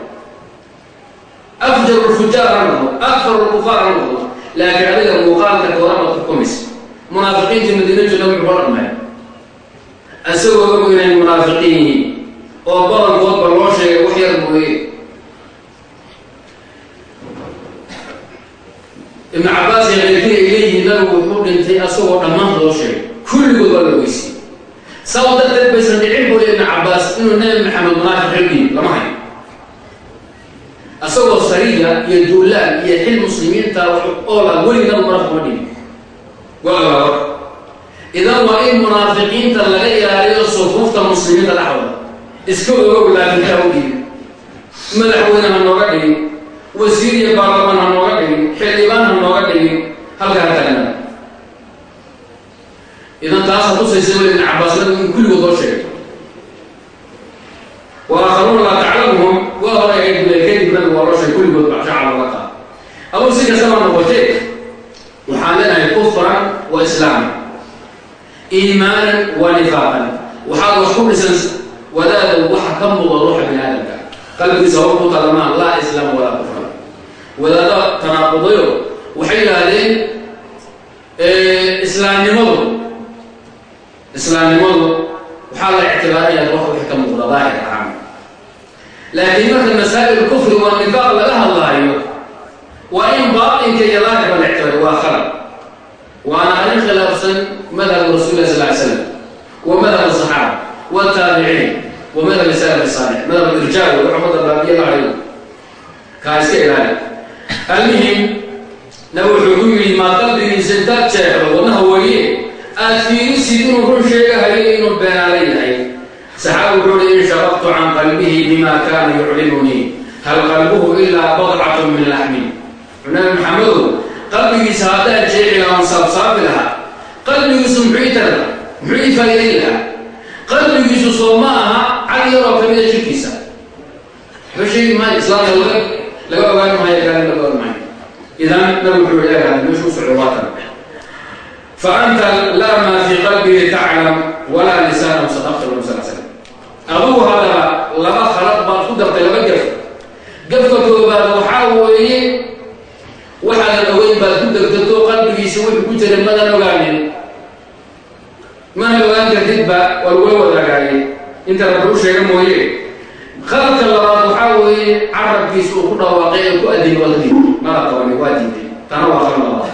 S1: afjar lfujaar ha noqdo akfar lkufaar ha noqdo laakiin adiga muuqaalka doorabaad xukumaysa munaafiqiintii madiina jooga wuxuu la dhaqmay isagoo og inay munaafiqiin yihiin oo badankoodba loo sheegay wax yar mooye ibnu cabaas iyo keyrkii ay leeyihiin nabigu wuxuu dhintay asagoo dhammaanta loo sheegay kulligood waa la ogeysiyey saw darteed baysan dhicin buli ibnu cabaas inuu nabi maxamed munaafiq xilgiyi lama hayo asagoo sariya iyo duulaan iyo xil muslimiinta oola weligii nabi munaafiq ma dhigin waa idan waa in munaafiqiinta laga ilaaliyo sufuufta muslimiinta dhexdooda iska ogow laakinkaa u dhiibi madaxweyne ha nooga dhigin wasiir iyo baarlamaan ha nooga dhigin xildhibaan ha nooga dhigin halkaa ha tagnaa idan taasa tusaysa weli ibn cabaas nabigu in kulligood loo sheegay. Wa aakharuuna laa taclamuhum waa hore ahayd bule kadib nabigu waa loo sheegay kulligood bacshacala laga qaada aduu si kastaba noqotee waxaan leenahay kufran wa islaama iimaanan wa nifaaqan. Waxaad wax dhisan wadaada waxa ka muuqa ruuxa bini qalbigiisa hor ku talamaan laa islaam walaa kufran. Wadaada tanaaqudayo waxay yidhaahdeen islaamnimadu islaamnimadu waxaa la ictibaaraya ruuxa wixii ka muuqda daahir ahaan laakiin marka masaa'il kufri wa nifaaq laga hadlaayo waa in baatinka iyo daahirka la ictibaariyo waa khalad. Waana arrin khilaafsan madhab rasul lah sal ly slam wa madhab asaxaaba wataabiciin wa madhab salaf saalix madhab irjaa wa umada baabiye la hayo kaa iska ilaali. Almuhim nabi wuxuu ku yidhi maa qalbigiisa intaad jeexdo wadnaha weye aad fiirisid inuu run sheegahayo inuu beenaala saxaabi wuxuu hi in shaqaqtu can qalbihi bima kaana yuclimunii hal qalbuhu ilaa badcatu min laxmin nabi maxamedow qalbigiisa haddaad jeeci lahaan saabsaabi lahaa qalbigiisu muxuu i tari lahaa muxuu i faa'iidayn lahaa qalbigiisu soo ma aha cad yaroo kamida jirkiisa waxba sheegi islaamka laga laga ogaan maayo gaali laga ogaan idan nabi wuxuu leeyahay meeshu u socdo waa tan fa anta laa maa fii qalbihi taclam walaa adugu hadaba laba khalad baad ku dartay laba gaf gafka koobaad waxaa weeye waxaadan ogeyn baad ku degdegto qalbigiisa wuxuu ku jiray madan ogaanin. Mana ogaan kartidba waa lagula wadaagaayay inta rabbi u sheega mooye. Khaladka labaad waxaa weeye carabkiisa uu ku dhawaaqay ee ku adin diiday mala qabani waa diiday tana waa khalad labaad.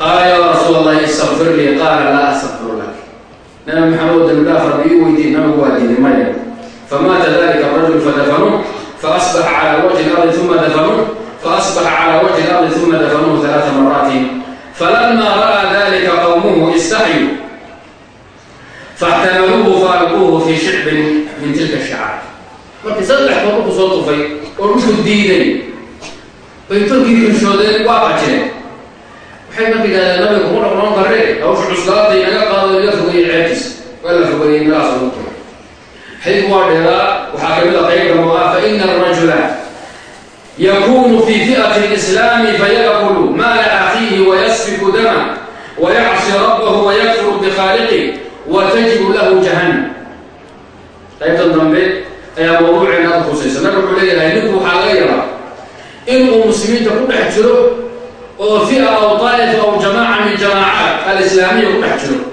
S1: Qaala yaa rasuul allahi istakfir lii qaala laa astakfiru lak nabi maxamed dambidhaaf iu weydiin nabigu waa diiday maya famaata dalika arajul fadafanuuh faasbaxa calaa wajhi lardi uma dafanuuh faasbaxa calaa wajhi lardi uma dafanuuhu alaaa maraatin falama ra'aa dalika qowmuhu istaxyuu faxtamaluuhu faalquuhu fii shicbin min tilka shacaar markii saddex kor dhulku soo tufay oo dhulku diiday bay tolkii irshoodeen waa qajireen maxay nabiga nabiga ugu noqnoon karee hawsha cuslaada inaga qaado ila fogeeyey ceebtiisa waa la fogeeyey milaas lagu turay xadiidku waa dheeraa waxaa ka mid a qayb kamo ah faina arajula yakunu fi fi'ati اlislaami fayaqulu mala akhiihi wayasfiku dama wayacsi rabbahu wayakfuru bikhaaliqih watajibu lahu jahannam. Qaybtan dambe ayaa mawduuceena ad khusaysa nabi wuxuu leeyahay ninku waxaa laga yaraa inuu muslimiinta ku dhex jiro oo fia aw daa'if aw jamaaca min jamaacaat alislaamiya ku dhex jiro.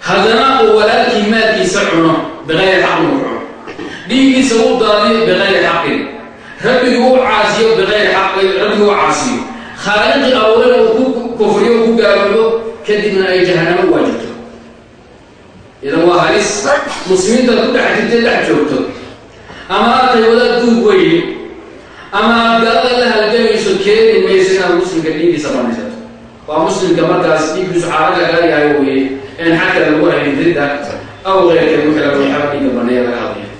S1: Haddana uu walaalkii maalkiisa cuno biqayri xaqin u cuno. Dhiiggiisa u daadiyo biqayri xaqin. Rabbigii u caasiyo biqayri xaqin rabbigii u caasiyo. Khaaliqii abuurana uu ku kufriyo ku gaaloobo kadibna ay jahanamo u waajibto idan waa halis. Muslimiintaad ku dhex dhex joogto. Ama aatay wadaad duug ama gaalada la halgamayso keeni mayso inaad muslimka dhiiggiisa banaysato waa muslimka markaas dhiiggiisu xaaraga laga yahay weye een xagka lagu haynin ridda aw laga waxaba dhiigga baneeya laga hadlaya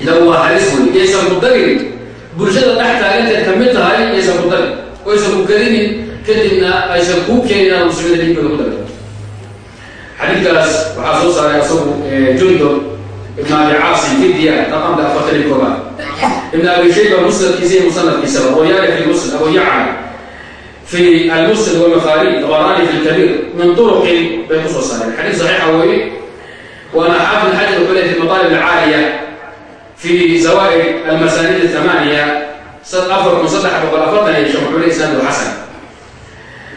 S1: idan waa halis wey yaysan ku dagin bulshada dhex taaganteed ka mid tahay yaysan ku dagin oo aysan ku kadibna aysan kuu keenin inaad muslimiinta dhiiggooda ku dagto xadiidkaas soo saaray asagu jundub ibn abi caasim fidiya raqamka afartan koobaad ibn abi shayba musnadkiisa iyo musanadkiisaba oo yaani fi musnad abu yacla fi almusnad wamakhari dabarani fi lkabiir min turuqin bay ku soo saareen xadiis saxiixa weeye waana xaafid xajar ukale fi maqaalib alcaaliya fi zawa'id almasanid athamaniya afar kun saddex boqol afartan iyo shan wuxuu leeyahay isnaadu xasan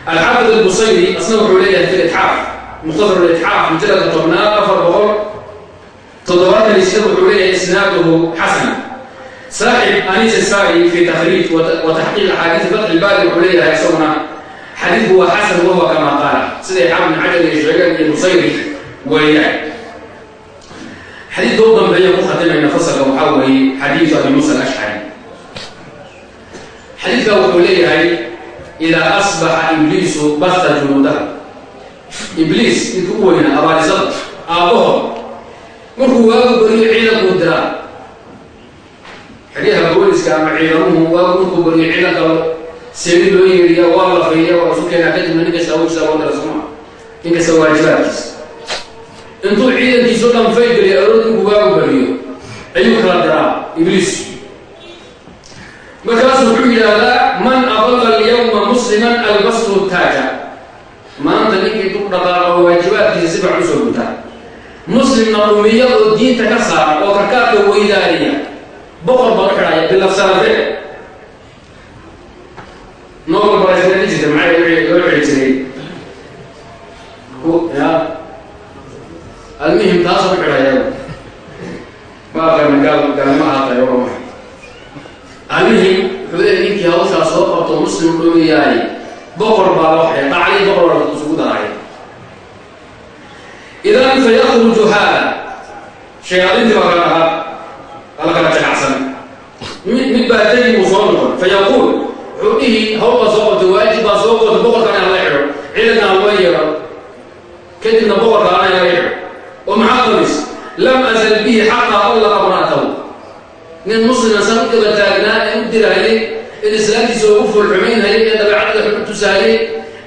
S1: alxaafid albusayri asna wuxuu leeyahay fi litxaaf mukhtasar litxaaf mujaladka tobnaad afar boqol toddobaatan iyo sida wuxuu leeyahay isnaaduhu xasan saaxib anis isfari fi takhriij wa taxqiiq axaadiis fatxi ilbaari wuxuu leeyahay isaguna xadiidku waa xasan wahuwa kama qaala siday xaafid xajar iyo sheegeen iyo busayri weeyaan xadiidka u dambeeya ku khatimayna fasalka waxaa weeye xadiidu abi muusa alashcari xadiidka wuxuu leeyahay idaa asbaxa ibliisu basta junuudaha ibliis midka u weynaa abaalisada aabbaho markuu waagu beriyo ciidankuu diraa xeryaha booliska ama ciidamuhu waagu markuu beriyo ciidanka seeni loo yeeriya waa la fayya waa isu keenaa. Kadibna nin kasta hawshiisa loo dira sooma nin kasta waajibaadkiisa intuu ciidankiisu dhan faygeliya arood markuu waagu beriyo ayuu kala diraa ibliis. Markaasu wuxuu yidhaahdaa man adalla alyawma musliman albastu taaja. Maanta ninkii dug dhaqaaqo waajibaadkiisa si fiican u soo gutaa. Muslimna dhumiya oo diinta ka saara oo karkaadka weydaariya boqor baa u xidhaya bilafsanafe nobel baraysana jirta maxay loo xidhi jiray? Ya. Almuhim taasoo u xidhaya maaqana gaal gaalma ahaatay waa maxay almuhim wuxuu leeyahy ninkii hawshaa soo qabto muslim dhumiyaay boqor baa loo xidhay dhaclii boqor isugu daray. Idan fayakruju haada. Shayaadiintii baa ahaa kala kala jacacsan mid mid baa tegi buu soo noqon fayaquul wuxuu dhihi hawl baa soo qabtay waajib baa soo qabtay boqorkana hala xidho ciidanka halma yeedho kadibna boqorka ana hala oo maxaa qamis lam azal bihi xataa allaqa mra'atahu nin muslima san u daba taagnaa ee u dirahayay in islaamtiisa oo u foolxumaynhayay ee dabeecadda xun u tusaayay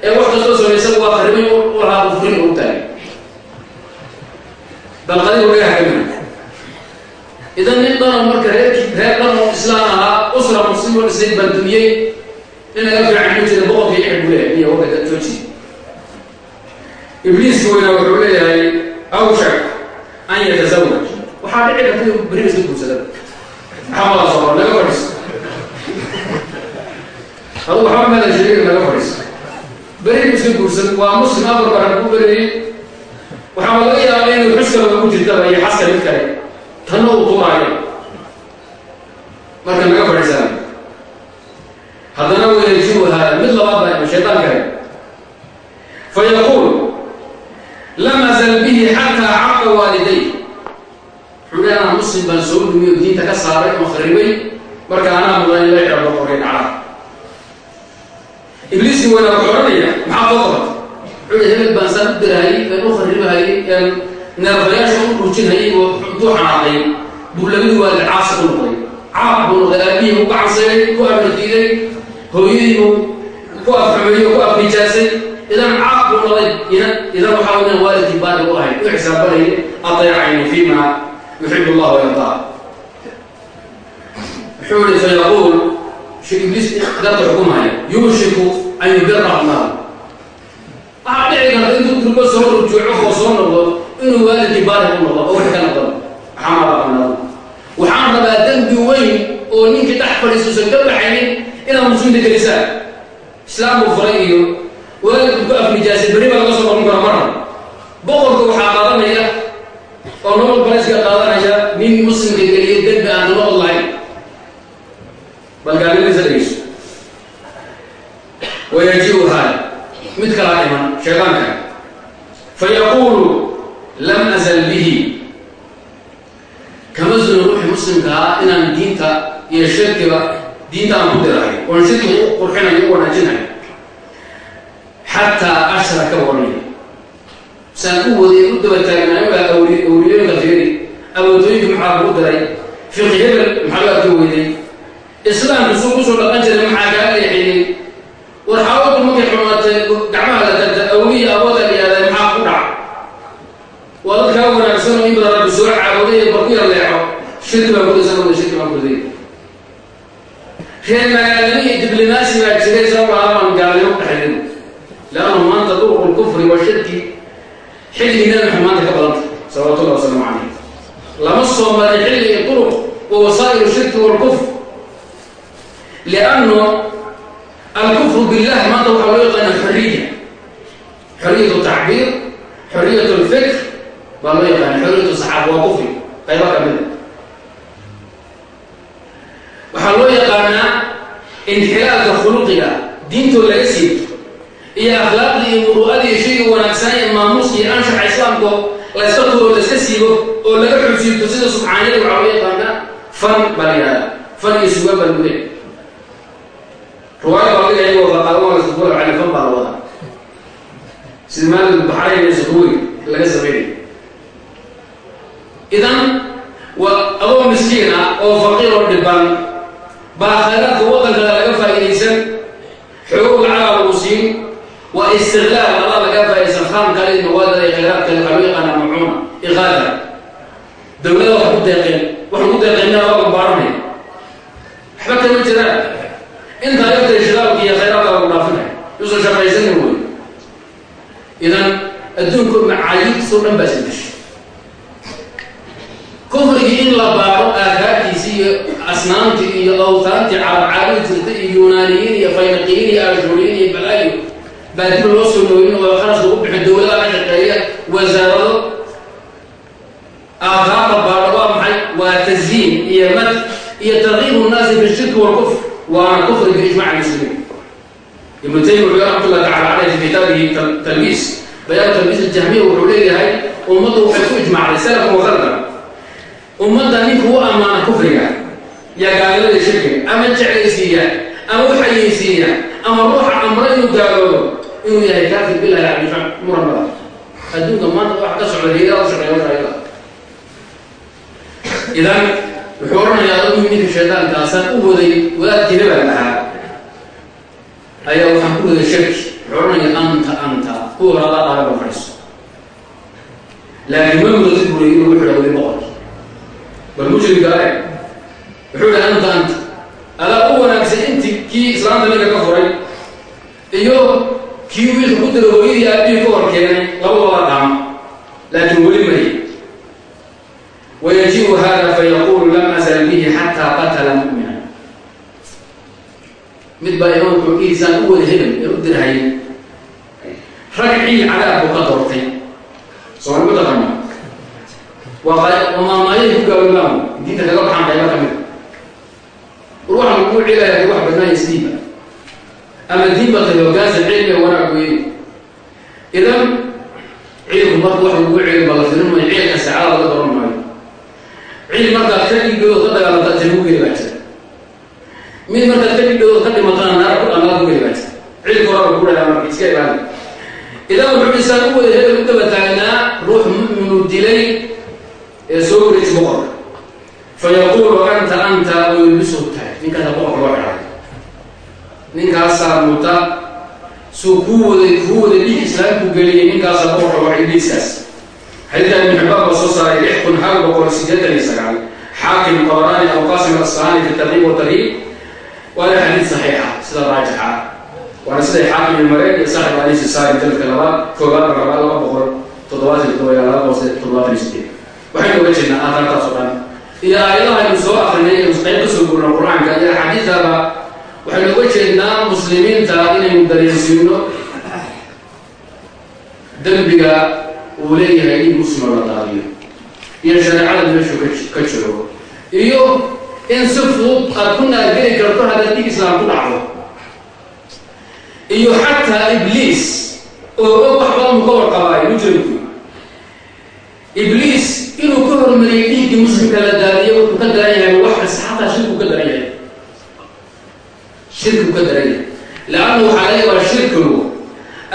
S1: ee wax kastoo samaysa waa qaribay u lahaa u taagay dalqadii laga hakamay idan nin dhanoo marka reerkii reer dhan oo islaan ahaa oo dhisay baan dumiyey in laga fiican ku jira boqorka iyo xidhbule iyo jooji ibliiska weynaa wuxuu leeyahay awshak an yatasawaj waxaa dhici karta inuu beri iska guursada maxaa mala soo naga fadhiiso adu waxba mala sheegin naga fadhiiso beri iska waa muslim afar baa ku beriyey waxaa laga yaabaa inuu xuskaba ku jirtaba iyo xaska mid kale tanna uu tuuraayo marka naga fadhiisana haddana waynajibu haada mid labaad baa shaytaan kale fa yaquul lam azal bihi xataa caqa waaliday wuxuu le anaa muslim baan soo dhumiyo diinta ka saaray oo kharibay marka anaa mudan in la xidho boqorkay dhacda. Ibliiskii weynaa wuxuu odhanaya maxaa soo qabat wuxuu hebel baan saan u dirahayay een u kharibahayay een neerfayaasha u dhuujinhayay oo intuu xanaaqay buu labadii waalid caasi ku noqday. Caaq buu noqday aabihii ku amardiiday hooyadii buu ku afxumeeyey ku afnijaasay idan caaq buu noqday. Idan waxaa weyan waalidkii baari u ahayd. U xisaabanayay adeecayni fiima yuxib allah yardaa. Wuxuu ihi fayaquul ibliis dadka xukumaya yuushiku an yubirahu naar waxaa dhici karta intuu durbo soo rujuuco oo soo noqdo inuu waalidkii baari u noqdo oo wax ka noqdo. Waxaa maraqanado waxaan rabaa dembi weyn oo ninkii dhex fadhiisuusan ka baxaynin inaad muslimta gelisaan islaamku furay iyo waalidku ku afnijaasay berri laga soo noqon kara marna. Boqorka waxaa qaadanaya oo nabad baleska qaadanaya nin muslimka geliya dembi aan nabad lahayn. Bal gaaladiisa dhegeyso. Wayajibu haada mid kalaa dhiman shaydaanka fa yaquulu lam azal bihi. Kama zuno ruuxi muslimkaa inaan diinta iyo shirkiga diinta aan ku dirahay oon shirkiga u qurxinayo u wanaajinayo xataa ashraka waranaya saan u waday u daba taagnaayobaa awli awliyooyinka fiiri awoodooyinka maxaa kugu diray fiqi hebel maxaa loo weyday islaamku suu ku soo dhaqan jiray maxaa kaa leexiyey anta anta. Kuwa dhaaraba fadhiiso. Laakiin ma mudatid buri inuu ku xidha wadi boqorki bal mushriga ale wuxuu ihi anta anta. Adaa u wanaagsan inti kii islaamta ninka ka furay iyo kii wiilka ku dara hooyadii aabihii ka hor keenay labadooda dhaamo laakiin weli mari wayajibu hada fayaqulu lam asal bihi xataa qatala mu'mina mid baa imaam xukiisaan u wada hebel ee u dirhay rag ciil cadaab buu ka doortay. Soomali ku taqana waa maamaayahay ku gaababaan diinta kaga baxaan qayba ka mida waxaa lagu celaya wax badnaaya isdiiba ama diin ba tahay hogaansa cilmiga wanaag weeye idan ciilku marka wax lagu celi ba la firin maayo ciilka saacada laga doran maayo. Ciil markaad ka dhigdhowod ka dagaalantaa baa jira mid markaad ka dhigdhowod ka dhimatana naar ku dhannaad ku geli baa jira ciilka horaba ku dhayaa marka iska ilaali idan wuxuu isaan u wada hebel u daba taagnaa ruux mu'minu dilay ee soo wareeji boqorka fa yaquulu anta anta wayulbisuhu tahay. Ninkaasa boqorka loo xidhay. Ninkaasaa muta suu kuu waday kuu waday dhig islaamku geliyay ninkaasaa boqorka loo xidhay dhiiskaas xadiidka ibn xibbaan baa soo saaray lix kun hal boqol sideetan iyo sagaal xaakim qabaraani abu qasim saxiixa sida raajixa waana siday xaakim mareen iyo saaxib alisi saari dalka labaad koobaad labaad laba boqol toddobaatan iyo todoba laba boqol toddobaatan sideed. Waxaynu oga jeednaa aataartaas oo dhan. Iyo aayadaha aynu soo akrinay aynu qayb ka soo gurno qur'aanka iyo axaadiidaba waxaynu oga jeednaa muslimiinta inaynu dareensiino dembiga uu leeyahay in muslimo la daadiyo iyo shareecada meeshuu ka joogo iyo in si fudud aad ku naageli karto haddaad dhig islaam ku dhacdo iyo xataa ibliis oo og wax badan uu ka warqabaayo mujrimku ibliis inuu ka hormariyay dhiiggii muslimka la daadiyo wuxuu ka daran yahay waxkas xataa shirku ka daran yahay. Shirkigu ka daran yahay. Leanna waxaa laga yaabaa shirkigu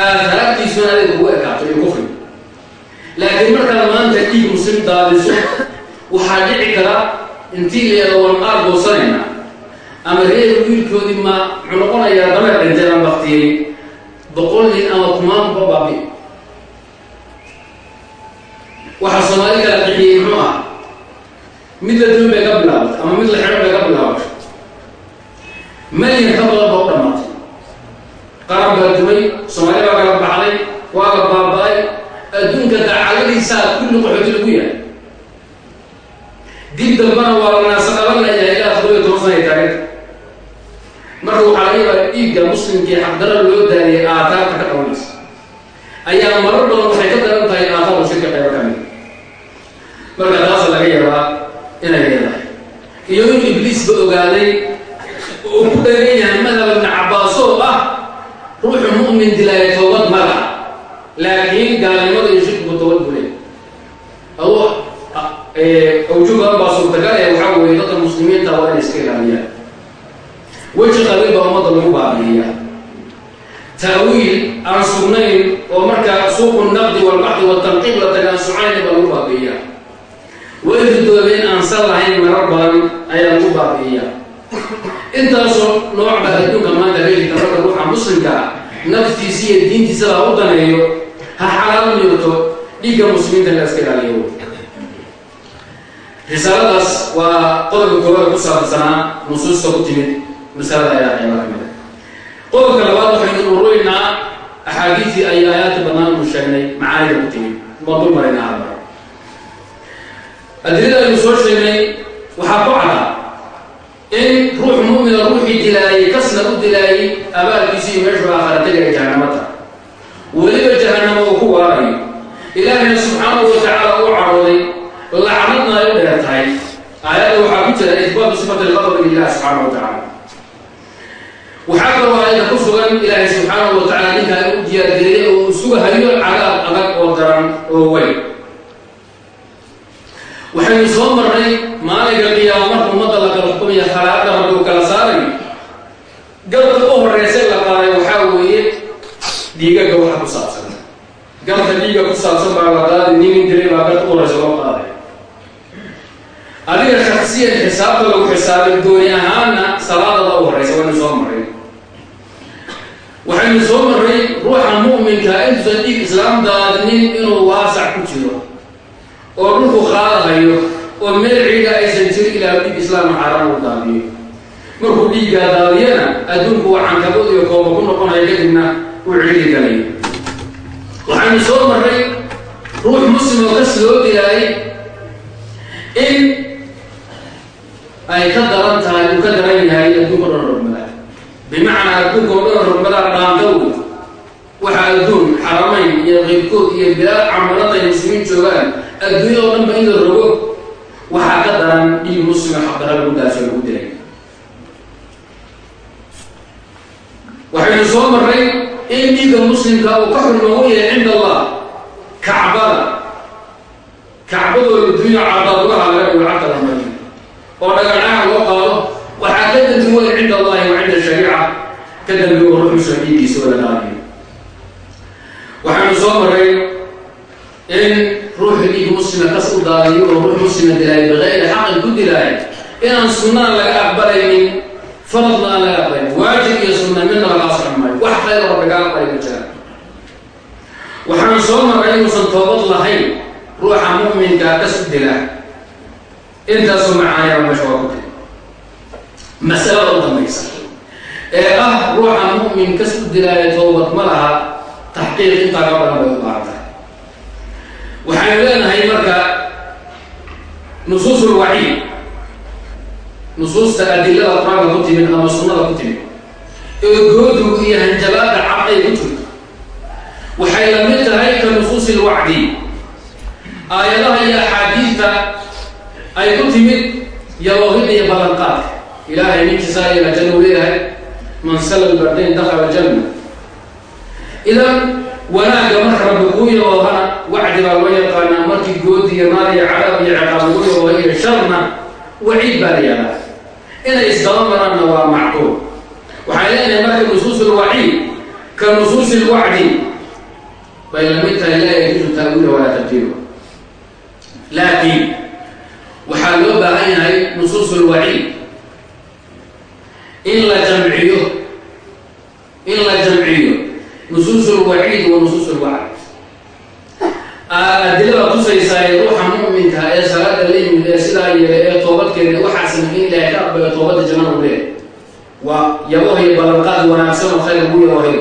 S1: aadaabtiisuna adiga kugu ekaato iyo kufri. Laakiin markaad maanta dhiig muslim daadiso waxaa dhici kara intii leeda wan aad goosanayna ama reer wiilkoodii ma muxuu noqonayaa dameer dhintay ama baktiyey boqol nin ama kumaanba baabi waxaa soomaali kala qixiyey muxuu ah mid la duun bay ka bilaabatay ama mid la xidho bay ka bilaabatay malyan ka badan ba u dhamaatay qaran baa dumay soomaali baa kala baxday waa la baaba-ay. Adduunka dacaladiisaa kulli qaxooti lagu yahay dib dambana waa la naasaqabanaya ilaa todob iyo toban sana taaganta marka waxaa laga yaabaa dhiigga muslimkii oo meel ciida aysan jirin ilaa dhiig islaam xaaraan uu daadiyo. Markuu dhiiggaa daadiyana adduunku waa cankabood iyo kooba ku noqonaya kadibna uu cili galayo waxaynu soo marray ruux muslim oo kas loo dilaayay in ay ka daran tahay uu ka daran yahay adduunka dhan rogmadaa bimacnaa adduunka oo dhan rogmadaa dhaandow waxa adduun xaramayn iyo qeybkood iyo bilaad camalada ay muslimiin joogaan adduunya oo dhan in la rogo ka daran dhiig muslima xaqdara lagu daasoo lagu dilay waxaynu soo marray in dhiigga muslimka uu ka xurmoogu yahay cinda allah kacbada. Kacbadoo adduunya caadaadugaha laga dhigo la mariyo oo dhaganaha loo qaado waxaa ka weyn cinda allahi wa cinda shariica. Ka ruux muslim dhiiggiisa wada daadiyo. Waxaynu soo dhiig muslima kas u daadiyo oo ruux muslima dilaayo bikayri xaqin ku dilaayo inaan sunnana laga aqbalaynin faradna aan laga aqbalaynin. Waajib iyo sunna midna lagaa socon maayo wax khayr oo laga aqbalay ma waxaanu soo marray inuusan toobad lahayn ruuxa mu'minka kas u dilaa intaasoo macaanyaa meesha waa ku tiri masalada u dambaysa. Ee ah ruuxa mu'min kas u dilaayo toobad ma laha taxqiiq intaa ka badan bay waxaynu leenahay marka nusuus ulwaciid nusuusta adilada qur'aanka ku timid ama sunnada ku timid ee goodug iyo hanjabaada cad ay ku jirto waxay la mid tahay ka nusuusi lwacdi aayadaha iyo axaadiidta ay ku timid yaboohida iyo ballanqaadka ilaahay ninkiisaayla janna u leeyahay man sala lbardayn dakhala janna. Idan wanaagga marka rabbi kuu yaboohana wacdi baa loo yaqaanaa markii goodi iyo naar iyo cadaab iyo ciqaab lagu yaboohayo sharna waciid baa la yaalaa inay isdaba maraanna waa macquul. Waxay leenahay marka nusuus lwaciid ka nusuusi lwacdi bay la mid tahay laa yajuusu taawiila walaa tabdiilu laakiin waxaa loo baahan yahay nusuus lwaciid in la jamciyo in la jamciyo nusuus lwaciid wa nusuus lwacd adilada tusaysaa ee ruuxa mu'minka ee salaada la yimid ee sidaa yeelay ee toobadkeena waxaasna in ilaahay ka aqbala toobadda jannada u leehay waa yabohay ballanqaad wanaagsan oo khayr ugu yabohay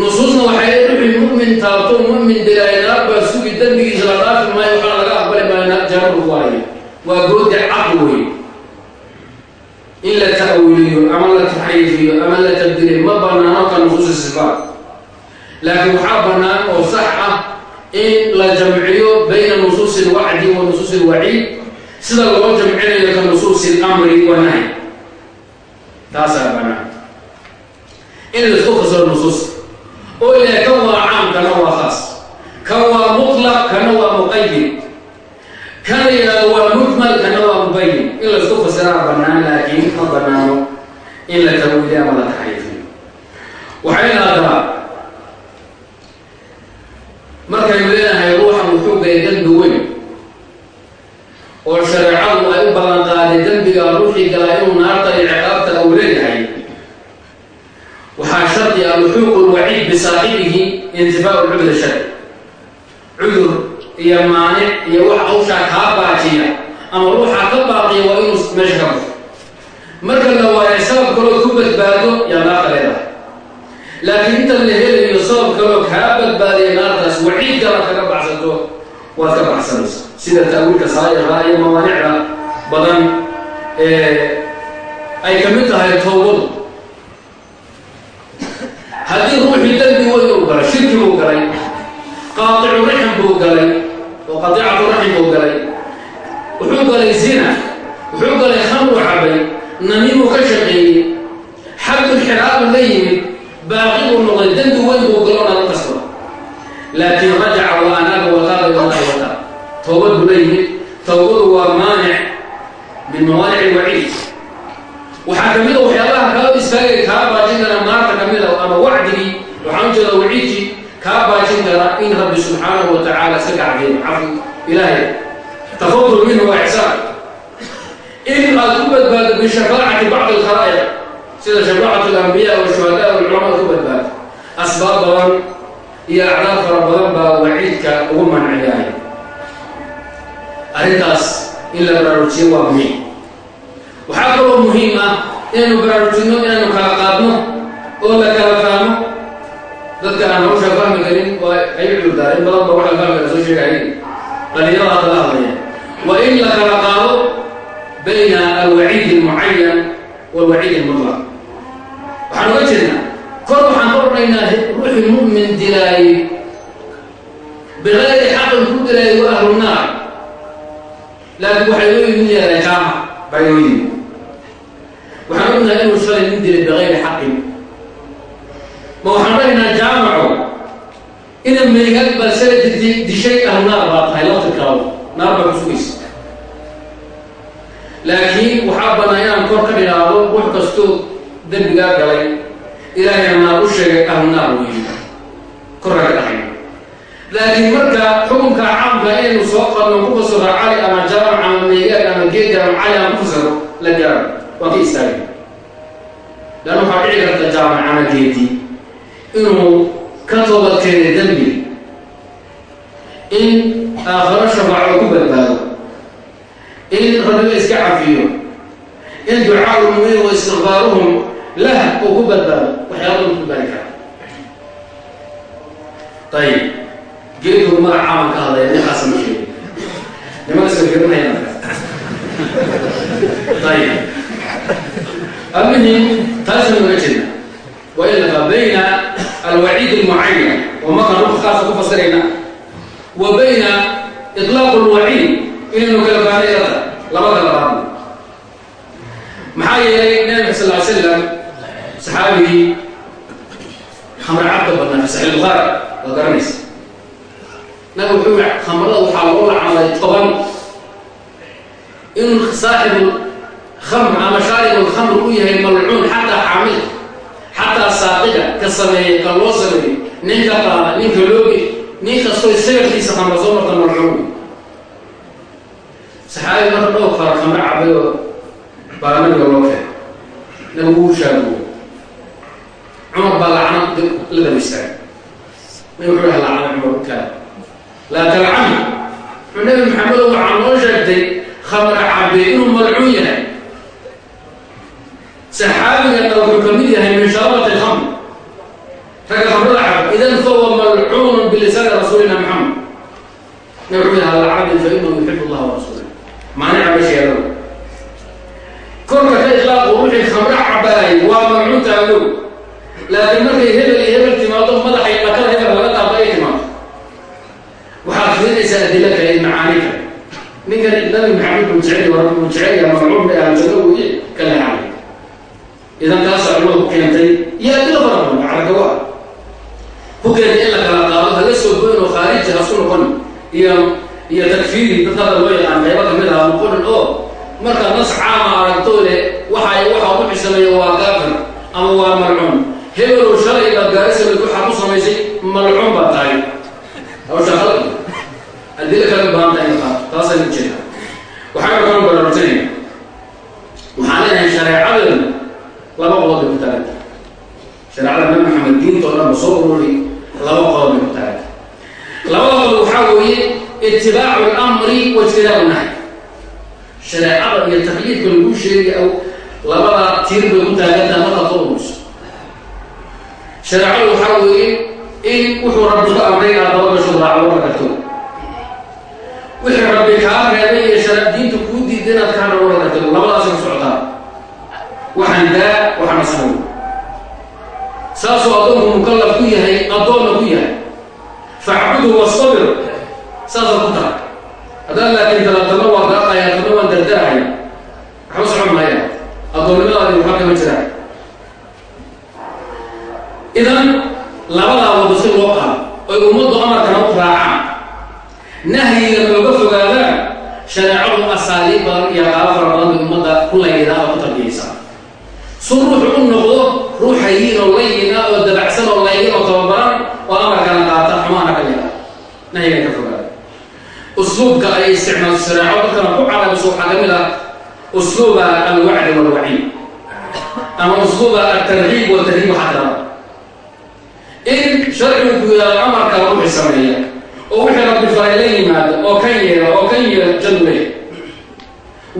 S1: nusuusna waxay ruuxii mu'min taabto mu'min dilaahay naarbaa sugi dembigiisa la dhaafi maayo waxaa laga aqbali maayo jannada ugu waayo waa goodi cad wey in la ta'wiiliyo ama la taxriifiyo ama la tabdiliyo ma banaano ka nusuusi sifaat laakiin waxaa bannaan oo sax ah in la jamciyo bayna nusuusi alwacdi wa nusuusi alwaciid sida loo jamcinayo ka nusuusi alamri wa nahy taasaa bannaan in la isku fasiro nusuus oo ilahay kan waa caam kana waa khaas kan waa mutlaq kana waa muqayid kana yidhahdo waa mujmal kana waa mubayin fasiraa bannaan laakiin ma bannaano in la tawiiliyo ama la taxriifiyo waxay dhahdaa markaynu leenahay ruuxan wuxuu gaya dembi weyn oo shareecadu ay u ballan qaaday dembiga ruuxii galaa inuu naarta iyo ciqaabta uu leeyahay. Waxaa shardi ah luxuuqu lwaciid bisaaxibihi intifaau lcudr sharci cudur iyo maanic iyo wax hawshaa kaa baajiya ama ruuxaa ka baaqiya waa inuu meesha ka baxo. Marka la waayo sabab kaloo ku badbaado yaa naarta leedahay. Laakiin inta la helayo sabab kaloo kaa badbaadiya naartaas waciid kala kaga baxsato waad ka baxsanaysa sida taawiilka saayirha iyo mawaanicda badan ee ay ka mid tahay towbadu haddii ruuxii dembi weyn uu galay shirki buu galay qaaticu raxim buu galay oo qadiicatu raxim buu galay wuxuu galay zina wuxuu galay khamru cabay namiimuu ka shaqeeyey xadul xiraabu la yimid baaqi buu noqday dembi weyn buu galo nala kastaba laakiin rajaca wa anaaba wataaba ilallahi wataab towbad buu la yimid towbadu waa maanic min mawaanic alwaciid waxaa ka mid a waxyaabaha kaa istaagay kaa baajin kara naarta ka mid a ama wacdigii waxaan ujeeda waciidkii kaa baajin kara in rabbi subxaanahu wa tacaala iska gacdeeyo cafi ilaahay tafadul minhu waa ixsaan in aad ku badbaado bishafaacati bacdi alkhalaa'iq sida shafaacatu alambiya washuhadaa walculamaad ku badbaado asbaab badan iyo acdaab fara badan baa waciidka ugu manciyahay arrintaas in la baraarujiyo waa muhiim waxaa kaloo muhiim ah inaynu baraarujinno inaynu kala qaadno oo la kala fahmo dadka aan hawsha fahmi karin waa ay cudurdaar in badan ba waxa fahmi kara soo sheegahay dhalinyarada hadda la hadlaya waa in la kala qaado bayna alwaciid almucayan walwaciid almutlaq waxaan uga jeednaa kor waxaan ka odhanaynaa ruuxii mu'min dilaayey bikayri xaqin ku dilaayay wa ahlu naar. Laakiin waxay loo yimid yeelay jaamac baa loo yimid. Waxaan ognahay inuu shalay nin dilay bikayri xaqin. Ma waxaan dhahaynaa jaamaco ina meegaag baa shalay dishay ahlu naar baa tahay laftirkaado naar baa ku laakiin waxaa bannaa inaan kor ka dhidhaahdo wax kastoo dembigaa galay. Ilaahayna u sheegay ahlu naar weeye korka ka laakiin marka xukunka caamka inaynu soo qadno ku fasiro cali ama jaamac ama meegaag ama geedi ama cali ama ku fasiro la gaaro. Waa ka istaagay. Leanna waxaa dhici karta jaamac ama geedi inuu ka toobad keenay dembi in aakharo shafaaco ku badbaado in rabbiga iska cafiyo in ducaa lmuminiin wa istikfaaruhum lah uu ku badbaado waxyaabada ku badbaadi kara ayib geedku magac caaman ka hadlaya ninkaasa ma sheegin niman iska firinaya marka ayib almuhim taasna uga jeedna laqa bayna alwaciid almucayan oo markaan ruux khaasa ku fasirayna wa bayna nabiga sal ly slam saxaabigii khamre cabda badnaa saxi bukhaari waa garanaysa. Nabiga wuxuu yii khamrada waxaa lagu lacnaday toban. Inuu saaxibu khamr ama shaaribu lkhamr u yahay malcuun xataa xaamil xataa saaqiga ka sameeyey ka loo sameeyey ninka qaada ninka loogi nin kastoy sagarkiisa khamra soo marta malcuun. Saxaabi marka dhowr kara khamre cabay baa nabiga loo nabigu wuu shaaguwo cumar baa lacna la daba istaagay nabi wuxuu yahay lacna cumar kaa laa talcanu wuxuu nabi maxamedo waxaa noo sheegtay khamre cabe inuu malcuun yahay. Saxaabigana wuxuu ka mid yahay min sharabat alkhamr. Ragga khamrada caba idan fahuwa malcuun bilisaani rasuulina maxamed nabi wuxuu yahay lacabin fa inahu yuxib korka ka ilaaqu wixii khamre cabaayay waa malcuunta agow laakiin markay hebel iyo hebel timaado madaxay dhakada hebel laga qaado ay timaado. Waxaad fiirinaysaa adilo kale macaani kale ninkan nabi maxamed buu jecel war buu jecel malcuun bay ahajago weye kale xalay idan taasa culimada ku keentay. Iyo adilo badan caragawa ku keentay in la kala qaado hala soo goyn oo khaariji hasu noqon iyo iyo takfiiri dad loo yaqaan qaybo ka mid ah noqonin oo marka nas caama aragtoo leh waxa waxa u xisameeya waa gaafir ama waa malcuun. Hebelow shalay baad gaarisamid waxaad u samaysay malcuun baad tahay hawsha khalad. Adilo kale baahan tahay in qaato taasaan ujeeda waxaan kalan baraarsanaya waxaan leenahay shareecadan laba qodob bay ku taaganta shareecada nabi maxamed diinta oo dhan ba soo ururi laba qodob bay ku labada qodob waxaa weeye itibaacu lamri wa ijtinaabu nahy shareecada iyo taqliidka lagu sheegay aw labada tiir bay ku taagantaha markaad soo ururiso shareecadu waxaa weeye in wuxuu rabbi ku amray aad daba gasho raaco la garto wixii rabbi kaa reebay iyo diinta kuu diiday inaad kaa rabo la garto labadaasay ku socotaa waxaan daa waxaana sameey saasuu addoonku mukallaf ku yahay addoonna ku yahay. Facbudu wastabir saasaad ku tahay. Haddaan laakiin dalatana waa daaqaya tana waan dardarahaya waxba socon maaya addoonnimadaadi waxba kama jiraan idan labadaa wado si loo qaado oy ummaddu amarkana u raacaan. Nahyiga looga fogaadaan. Shareecadu asaaliib badan iyo qaabo fara badan bay ummadda ku laydaa oo ku tarbiyaysaa su ruuxu u noqdo ruux hayiin oo layina oo dabacsan oo laygin oo tababaran oo amarkana qaata xumaana ka yara nahyiga ka fogaada usluubka ay isticmaalto shareeco dadkana ku carabiso waxaa ka mid ah. Usluuba alwacdi walwaciid. Ama usluuba altarhiib waltarhiib xataa in sharcigu ku yidhaado amarka ruuxi sameeya oo wixii rabbi faray la yimaado oo kan yeela oo kan yeela leeya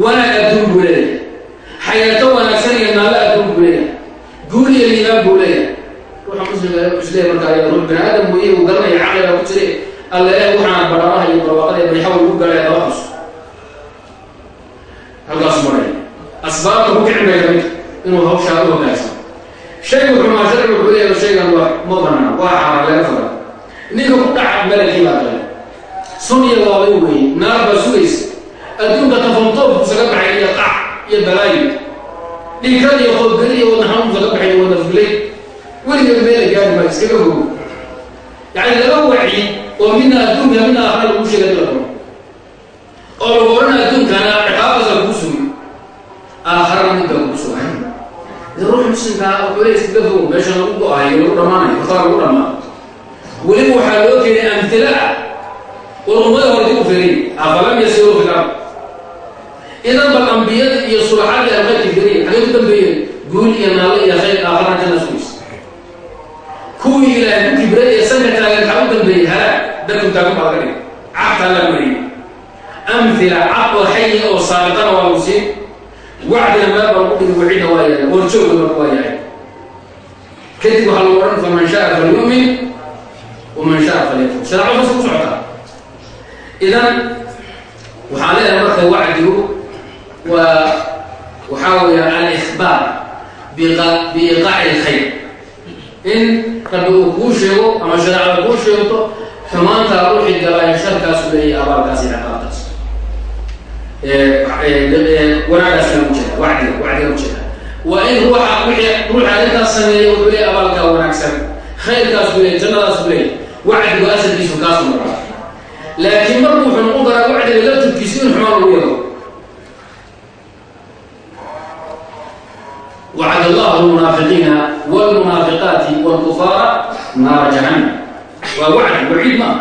S1: wanaag adduun buu leeyahay. Xayaato wanaagsan iyo naallo adduun buu leeyahay. Guul iyo liibaan buu leeyahay. Ruuxa muslimka isleeya markaa iyo ruux bini aadam weeye uu garanaya caqliga ku jire alla eh waxaan badhamaha iyo barwaaqada bayxawa ugu galaya daba xus halkaasu maray asbaabta ku kicin bay ka mid inuu hawshaa u hogaansamo shaygu xumaa sharci wuxuu leeyahay shaygan waa ma banaan waa xaaraan laga fogaa dhaca malakii baa galay sun iyo waabay weeye naar baa sugaysa adduunka tafantood isaga baxay iyo qac iyo balaayo dhinkad iyo qoobgeli iyo wadna xanuun isaga baxay wadna fulay weliga meela gaari maa iskaga fogo yacni laga waci oo midna adduunka midna aakhira lagu sheegay la daro oo lagu odhana adduunkana ciqaabtaasa kugu sugi aakhirana midbaa kugu sugay ruux muslimkaa wuxuu iskaga fogo meesha lagu go'ayo lagu dhamaanayo hortaa lagu dhamaa weliba waxaa loo keenay amtila. Ah hore dib u firin afalam yasiru fi lard idan bal ambiyada iyo sulaxadii alkhayrka firiya xagee ku dambeeyeen? Guul iyo naallo iyo khayr aakhirana janna sugaysa kuwii ilaahay ku kibray ee sanka taagan maxaa u dambeeyey halaag dadku taagan baa laga dhigay. Cagtaa la mariyay amhila cad oo xayi oo saabiqana waa lagu siin. Wacdina meel baa lagu dhigi waciidna waa yahay. Horjoogna marka waa yahay. Kadib waxaa lagu odhan faman shaa falyu'min waman shaa falyakfur shareecadu bas ku socotaa idan waxaa leedahay marka wacdigu waa waxaa weeya alihbaar biiqaaci lkhayr in rabbi uu kuu sheego ama shareecada kuu sheegto xumaantaa ruuxii galaya sharkaasu leeyahy abaalkaas iyo ciqaabtaas wanaagaasna ujeeda wacdiga wacdiga ujeeda waa in ruuxa wixii ruuxa arrintaas sameeya wuxuu leeyahy abaalkaa wanaagsan khayrkaas buu leey jannadaas buu leey wacdigu asalkiisu kaasu maraa laakiin marku wuxuu noqon karaa wacdiga laftirkiisu in xumaan lagu yado wacd allahu lmunaafiqiina wlmunaafiqaati wlkufaara naara jahannam waa wacdi waciid maa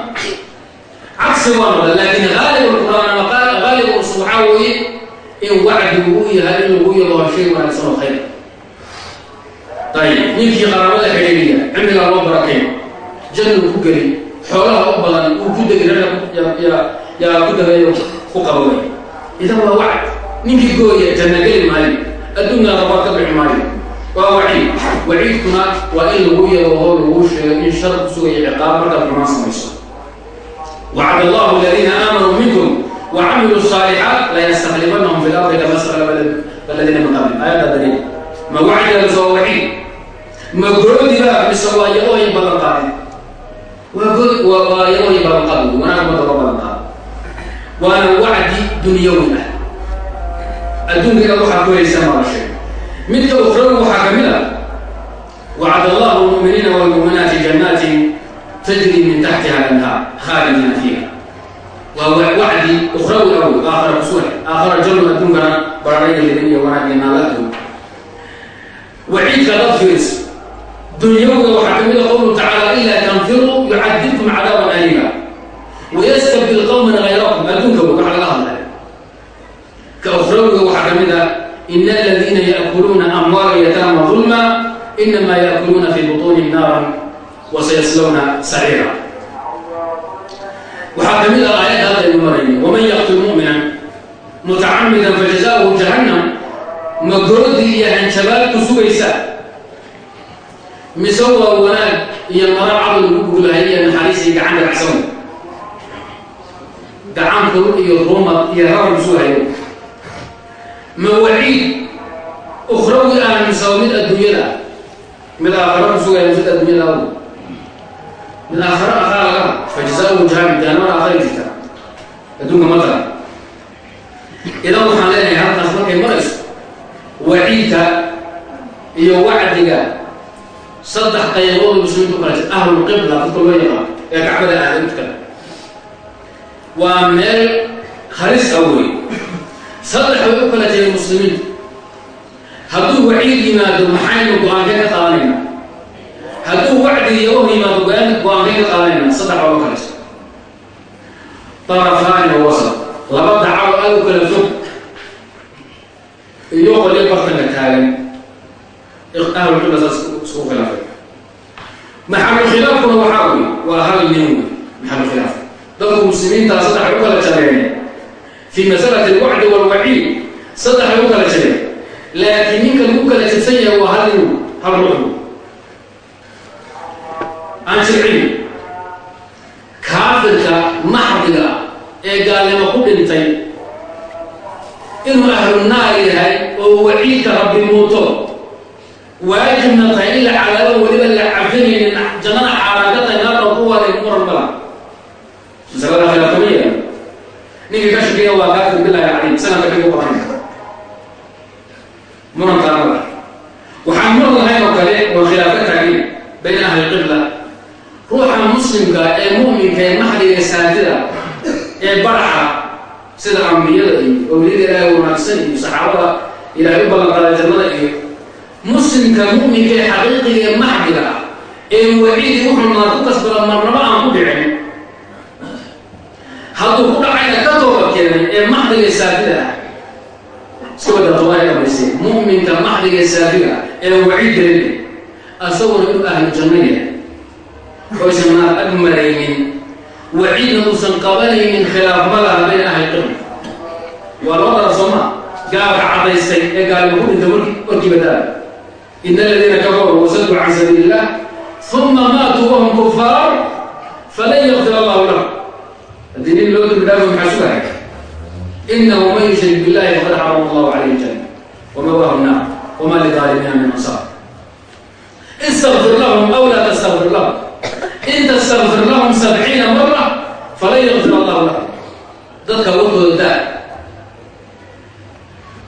S1: cagsi waa noqda laakiin haalib qur'aan ama haalib us waxaa weeye in wacdigu uu yahay in lagu yado shay wanaagsan oo khayr. Ayib ninkii qaraabada xidhiiriya cimrigaa loo barakay jannadu ku geli xoolaha u badan uu ku degi yaa ku dagayo ku qaboway idan waa wacd ninkii gooya janna geli maayo adduunkana rabaa ka bixi maayo waa waciid waciidkuna waa in lagu yado hoo lagu sheego in shar ku sugaya ciqaab markaad xumaan samayso wacd allahu aladiina aamanuu minkum wacamiluu الصaalixaat layastaklifanahum fi lardi kama stakhlafa aladiina min qabli aayadda daliil ma wacdigaas waa waciid ma goodiba mise waa yadooyin badan qaadi waa good waa yadooyin badan qaadi wanaag badda loo badan qaadi waana wacdi dunyawi ah. Adduunka inaad waxaad ku helaysaa maa la sheego midka ukhrawi waxaa ka mid a wacd allahu lmu'miniina wاlmu'minaati janaatin tajri min taxtiha alanhaar khaalidiina fiiha. Waa wacdi ukhrawi awy aakhara kusuga aakhara jannu adduunkana bararayga lidin iyo wanaagga naalaadku waciidka dad firis dunyawiga waxaa ka mid a qowluhu tacaala ilaa tanfiruu yucadibkum cadaaban aliima. Wayastabdil qowman hayrakum adduunka waxa laga hadlay. Ka ukhrawiga waxaa ka mid a in aladiina yaakuluuna amwaala yataama dulma inama yaakuluuna fi butuunihim naaran wasayaslawna saciira waxaa ka mid a aayadda hadda aynu marayna waman yaqtul mu'minan mutacamidan fajazaahu jahannam. Ma goodi iyo hanjabaad ku sugaysa mise waa wanaag iyo mara cado lagu guulahay iyo naxariis iyo gacan dhagacsan gacan kulul iyo rumad iyo rarar isu hayo. Ma waciid ukhrawi ah mise waa mid adduunyada? Mid aakhara ku sugaya mid adduunyada aw aakhara aakhara laga jahannam jahannamada aakhara jirta. Adduunka matala idan waxaan leenahay halkaas markay marayso waciidka iyo wacdiga saddex qaybood muslimiintu kala jir ahlulqibla dadka loo yaqaan ee kacbada aadamka. Waa meel halis ah wey saddex bay u kala jiray muslimiintu. Hadduu waciid yimaado maxaynu go'aankee ka qaadanayna? Hadduu wacdi iyo oh yimaado go'aankee ka qaadanayna? Saddex baa u kala jir tarafaani wasat laba dacaw aad u kala fog iyo qolyo bartanka taagan ahlulqibla saas isku khilaafay maxalu khilaafkuna waxaa wey waa hal nin wey maxalu khilaaf dadku muslimiintaa saddexay u kala jareen fii masalati alwacdi walwaciid saddexay u kala jareen laakiin ninka lagu kala jabsan yahay waa hal nin hal ruux aan shircin kaafirka maxdiga ee gaalnimo ku dhintay inuu ahlu naar yahay oo waciidka rabbi muuto waajibna tahay in la cadaabo weliba la cafinaynin jannada xaaraan tahay naarta ku waaday muran mala masalada khilaafamiya ninka ka shakiya waa kaafir billahi calayh sanadka kaga qoran murankaa mala waxaan muran lahayn oo kale oo khilaaf taagin bayna ahli qibla. Ruuxa muslimka ee mu'minka ee maxdiga ee saatida ee baraxa sida ambiyada iyo owliyada ilaahay wanaagsan iyo saxaabada ilaahay u ballanqaaday jannada iyo muslimka mu'minka ee xaqiiqiga ee maxdiga ah ee waciidi wuxuu naar ku kasbada marnaba aan ku dhicin. Hadduu ku dhacayna ka tooba keenay ee maxdiga ee saafida ah. Iska wada tobahay dhamaystay mu'minka maxdiga ee saafiga ee waciid gelin asaguna inuu ahlu janno yahay. Oo isan naar ag maraynin waciidna uusan qabanaynin khilaaf ma laha bayna ahli qibla. Waa loo dara sooma gaalka cadaystay ee gaalima ku dhinta warki warkiiba daa in aladiina kafaruu wasaduu can sabiili illah uma maatuu wahum kufaar falan yakfir allahu lahum haddii nin loo dambi dhaafo maxaa sugahay inahu man yushrik billahi faqad xarama allahu calayhi janna wamawahu naar wama lidaalimiina min ansaar istagfir lahum aw laa tastagfir lahum in tastagfir lahum sabciina mara falan yakfir allahu lahum dadka warkooda daa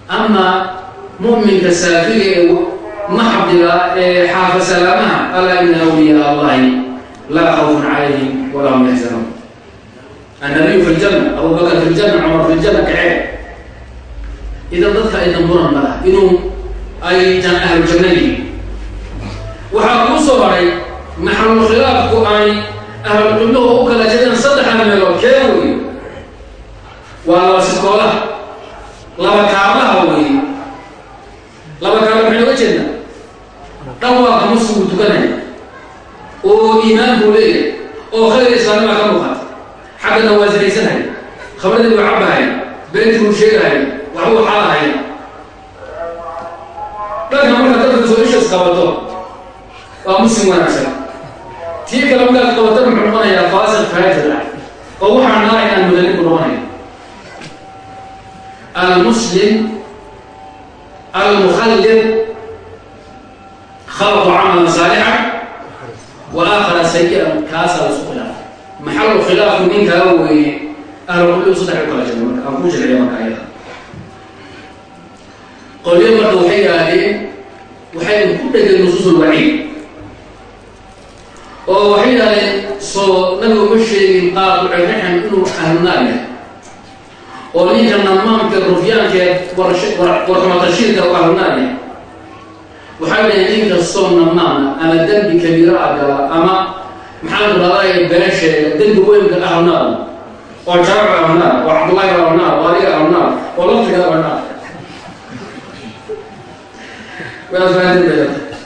S1: ama mu'minka saafiga ee ee xaafa salaamaha alaa ina awliyaa allahi laa khawfun calayhim walaa hum yaxzanuun annabiyu fi ljanna abubakar fi ljanna cumar fi ljanna kacee idan dadka aydan muran ma laha inuu ay ahlu janna yihiin. Waxaa kuu soo haray maxalul khilaafku ay ahlu qibluhu u kala jireen saddexda meelood kee wey waa laba sikoolaha laba kaablaha wey laba kaabla maxay oga jeedna dhan waa ka tukanaya oo iimaanku leeyahay oo khayr islaamnima ka muuqata. Xaggana waa sinaysanhay khabradii waa cabahay beentii uu sheegahay waxbuu xaalahay dhanka marka dadka soo ishas qabato waa muslim wanaagsan. Tii kale markaad qabato muxuu noqonayaa faasiq faajir ah oo waxaan nahay aan mudaninku noqonaya khalaquu camalan saalixan wa aakhara sayi-an kaasaa la isku khilaafay maxalu khilaafku ninkaa weeye ahlulcilm saddex u kala jiro marka aan kuu jecliya marka ayada qolyo marka waxay yidhaahdeen waxaynu ku dhegeen nusuusul waciid oo waxay yidhahdeen soo nabigu ma sheegin qaar ucerraxan inuu ahlunaar yahay oo ninka namaamka rufyaankeed warxumatashiirka u ahlunaar yahay waxay dhahay nin kastoo namaama ama dembi kabiira a gala ama maxaan dhahday been sheega dembi weynka ahlunaar oo jaac ahlunaar oo cabdullaahi ahlunaar oo adiga ahlunaar oo laftiga ahlunaar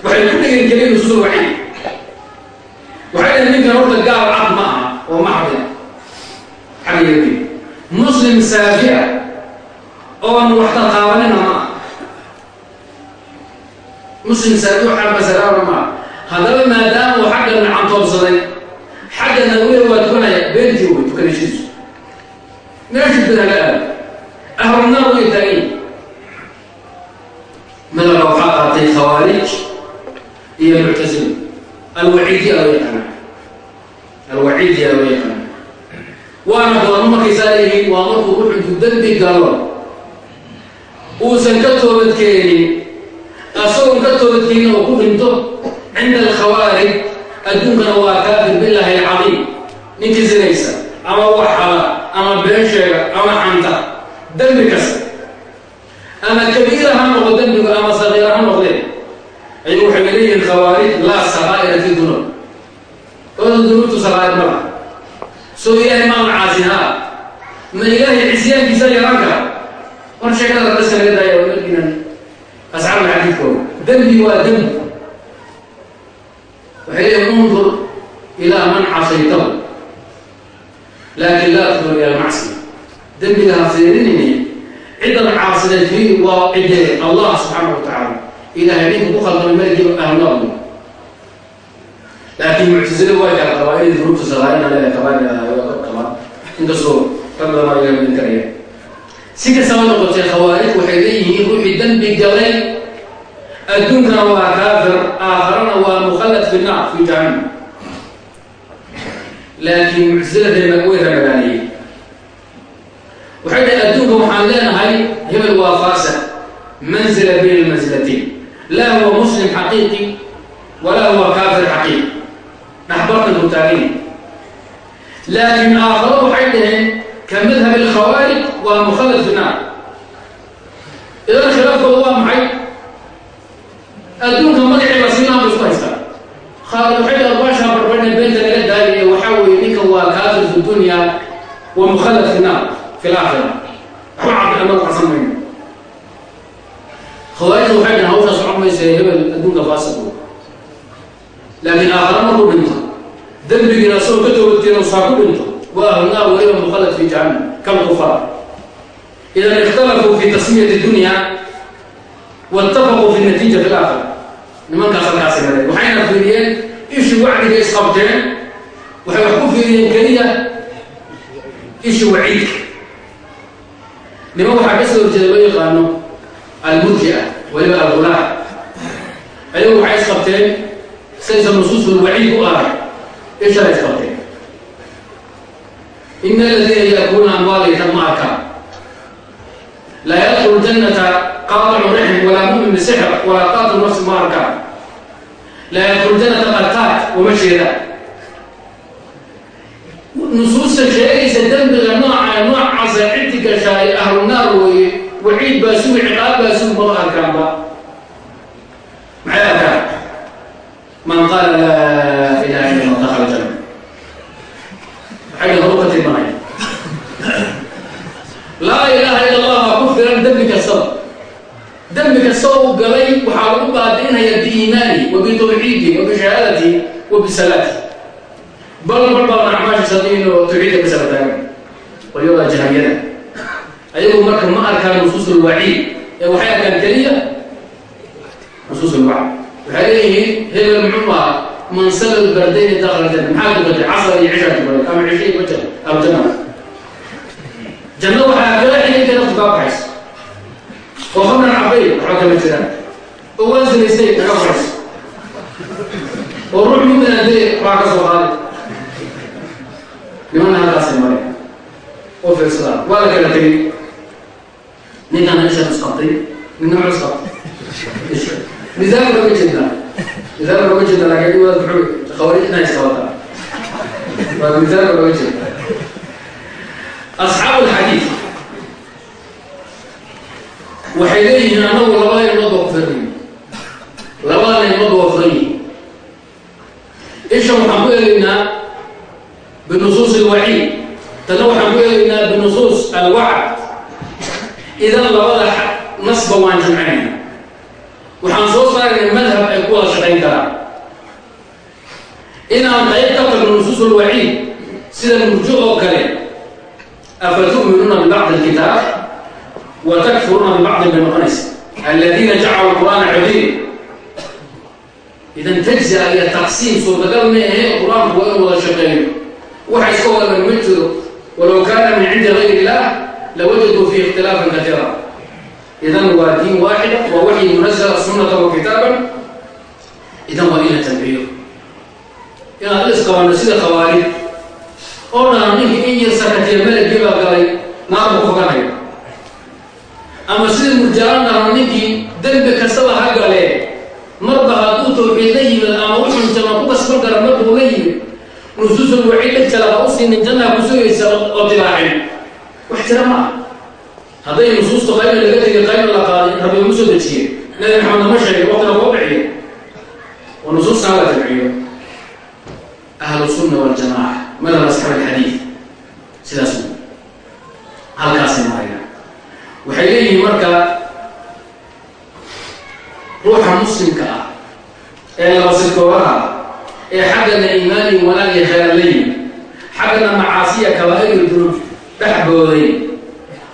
S1: waxay ku dhegeen keliya nusuul waxay dhahay ninkan horta gaal cad ma aha oo maxdi xaggeedii muslim saafiya oon wax taqaabanina ma ah muslim saafiya waxaa masalaana ma ah haddaba maadaama uu xagga nacantoobsaday xaggana weli waa tukanaya beentii way tukanashiisu meeshu danaga aad ahlunaar way taagin madaba waxaa qaatay khawaarij iyo muctasim. Alwaciidiya loo yaqaana alwaciidiya loo yaqaana waana goormo markaysaa leeyihiin waa markuu wuxuntu dembi galo uusan ka toobadkeenin asagoon ka toobadkeenin oo ku dhinto cinda alkhawaarij adduunkana waa kaafir billahi alcadiim. Ninkii sinaysa ama waxala ama been sheega ama xanta dembi kasta. Ama kabiira ha noqo dembigu ama sagiira ha noqdeen. Ayagu waxay leeyihiin khawaarij laa saqaa'ira fi dunuub. Ooda dunuubtu saqaa'ir ma laha. Soo ilaahay maana caasinaa ma ilaahay cisyaankiisa yaran kara war sheekada bas laga daaya dembi waa dembi waxay leeyihiin undur ilaa man casaytahu. Laakin laa tundur ila macsiya dembiga ha fiirinini ciddan caasiday fi waa cidee allah subxaana wa tacaala ilahay ninku ku khaldamay malgii ahnaadu laakiin muctasile waa kala qabaa inay dunuubta saqaarina leedahay kabaanaa qabaa. Inkastoo rag badan waa laga karaya si kastaba noqotee khawaarij waxay leeyihiin ruuxii dembi galay adduunkana waa kaafir aakharana waa mukhallad fi naar fi jahannam. Laakiin muctasiladee way ramadaaniyey waxay dhahay adduunka waxaan leenahay hebel waa faasiq manzila bayna almanzilatain laa huwa muslim xaqiiqi walaa huwa kaafir xaqiiqi. Dhaxbartanku taagin. Laakiin aakharo waxay dhaheen ka madhab alkhawaarij waa mukhallad fi naar. Idan khilaafkooda waa maxay adduunka magacii la siinaa isku haystaa khaalid waxay dhaha baasha barbadhna beenta laga daayay waxaa weeye ninkan waa kaafir fi dunya wa mukhallad fi naar fi laakhira waxba cabdi ama qarsan mayno khawaarijda waxay dhahen hawshaa socon maysa hebel adduunka faasiq laakiin aakhara markuu dhinto. Dembigiina asagoo ka toobadkeena saa ku dhinto. Waa ahlunaar weliba mukhallad fi jahannam kalkufaar idan ikhtalafuu fi tasmiyati dunya waitafaquu fi natiija fi laakhira nimankaas halkaasi mareen waxayna fiiriyeen ishi wacdiga isqabteen waxay wax ku fiiriyeen keliya ishi waciidka niman waxaa ka soo horjeeda loo yaqaano almurji'a weliba algulaa ayagu waxay isqabteen saysa nusuusul waciid u arag ishaa isqabteen ina aladiina yaakuluuna amwaala yatama arkaa laa yadkhulu jannata qaadicu rixm walaa mumin bisixr walaa qaatu nafsi ma arkaan laa yadkul janata qarqaat uma jeedaan nusuusta sheegaysa dembiga nooca noocaasa ciddi gashaa ee ahlu naar weeye waciid baa sugi ciqaab baa sugi maba arkaanba maxay arkaan man qaala laa ilaha illa allah dakhala janna xagga horu ka tilmaanaya laa ilaaha illa allah waa ku filan dembi kastaba uu galay waxaa lagu baadi'inaya biiimaani wa bitawxiidi wa bal mar baabna acmaashiisa diino tawxiidka bisala taagan. Qolyadaa jahamiyada ayagu marka ma arkaan nusuus ulwaciid ee waxay arkaan keliya nusuus ulwacd waxay leeyihiin hebel muxuu ahaa mansala bardayni dakhala janna maxaa tukatay casar iyo cishaa tukaday ama iyo bajar ama janna janno waxaa kala kaa baxaysa oo khamran cabay waxba kama jiraan oo waan sinaystay naga baxaysa oo ruux mumin adee waxaa ka soo qaaday nimana halkaasay maray oo fiirsadaan waa la kala tegey. Ninkana ishan isqabtay ninna muxuu isqabtay misaal looga jeedaa. Misaal looga jeeda laakiin waad muxuu khawarij inay isqabataa waa misaal looga jeeda asxaabu alxadiid waxay leeyihiin anagu labada ilmood waa ku firriyi labada ilmood waa furan yihiin isha waxaan ku eegaynaa binusuus alwaciid tana waxaan ku eegaynaa binusuus alwacd idan labada nasba waan jamcinayna waxaan soo saarayna madhab ay ku wada shaqayn karaan. Inaan qayb ka tagno nusuus alwaciid sida murjo oo kale أفتؤمنون ببعض الكتاب وتكفرون ببعض من الغنس الذين جعلوا القرآن عظيم إذا تجزئ إلى تقسيم سورة قال ما هي القرآن هو أول شقين وحي سوى من مثله ولو كان من عند غير الله لوجدوا فيه اختلافا كثيرا إذا هو دين واحد ووحي منزل سنة وكتابا إذا وإلى تنبيه إلى الإسقى ونسيد خوارج oo dhan ninkii in yar sakatiya melagii baa galay naarbu foganayo ama sida murjaalan dhahan ninkii dembi kastaba ha galee marba hadduu tawxiid la yimid ama wuxun janna ku kasban kara markuu la yimid nusuusul waciid dheg jalaba u siinin jannaa ku sugaysa oo dilaacin. Wax jira ma ah hadday nusuusta qaybna laga tegay qaybna la qaaday rabbi ugu soo dejiye nabi maxamed nama sheegay waqtina koo bixiyo oo nusuustaa la tabciyo ahlu sunna waljamaaca madhab asxaab alxadiid sidaas halkaasay marayaan waxay leeyihiin marka ruuxa muslimka ah ee labasirkoobaha ee xaggana iimaani wanaag iyo khayra la yimid xaggana macaasiya kabaa'iru dunuub dhex booday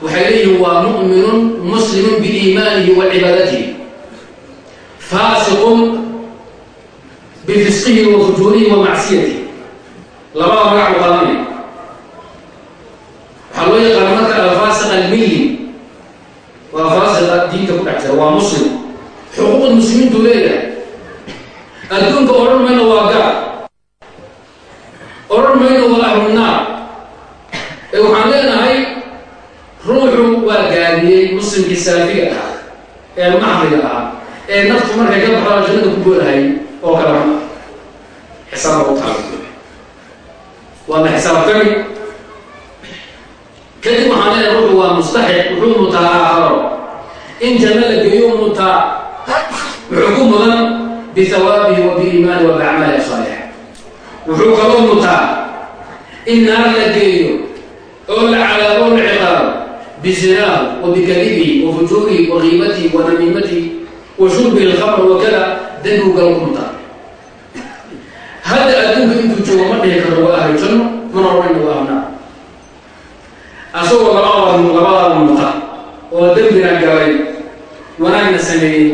S1: waxay leeyihiin waa mu'minun muslimun biiimaanihi wa cibaadatihi faasiqun bifisqihi wa fujuurihi wa macsiyatihi. Labada magac u waxaa loo yaqaana marka alfaasiq almilli waa faasiqa diinta ku dhex jira waa muslim. Xuquuqda muslimiintu leeyahay. Adduunka odhan mayno waa gaal. Odhan mayno waa ahlunaar ee waxaan leenahay ruuxu waa gaadiyey muslimkii saafiga ah ee maxdiga ah ee naftu markay ka baxdaa jannada ku goolahay oo kale xisaaba u taala waa la xisaabtami kadib waxaan leeyahay ruuxu waa mustaxiq wuxuu mutaa in janno la geeyo mutaa wuxuu ku mudan bihawaabihi wa biiimaani wa biacmaalihi saalixa wuxuu kaloo mutaa in naar la geeyo oo la cadaabo la ciqaabo bizinaahu wa bikadibihi wa fujuurihi wa qiimatihi wa namiimatihi wa shurbihi alkhamr wakada dembigu galo ku mutaa hadda adduunka intuu joogo ma dhihi karo waa ahlu janno mana odhanna waa ahnaar asagoo labadaada labadaada muta oo dembina galay wanaagna sameeyey.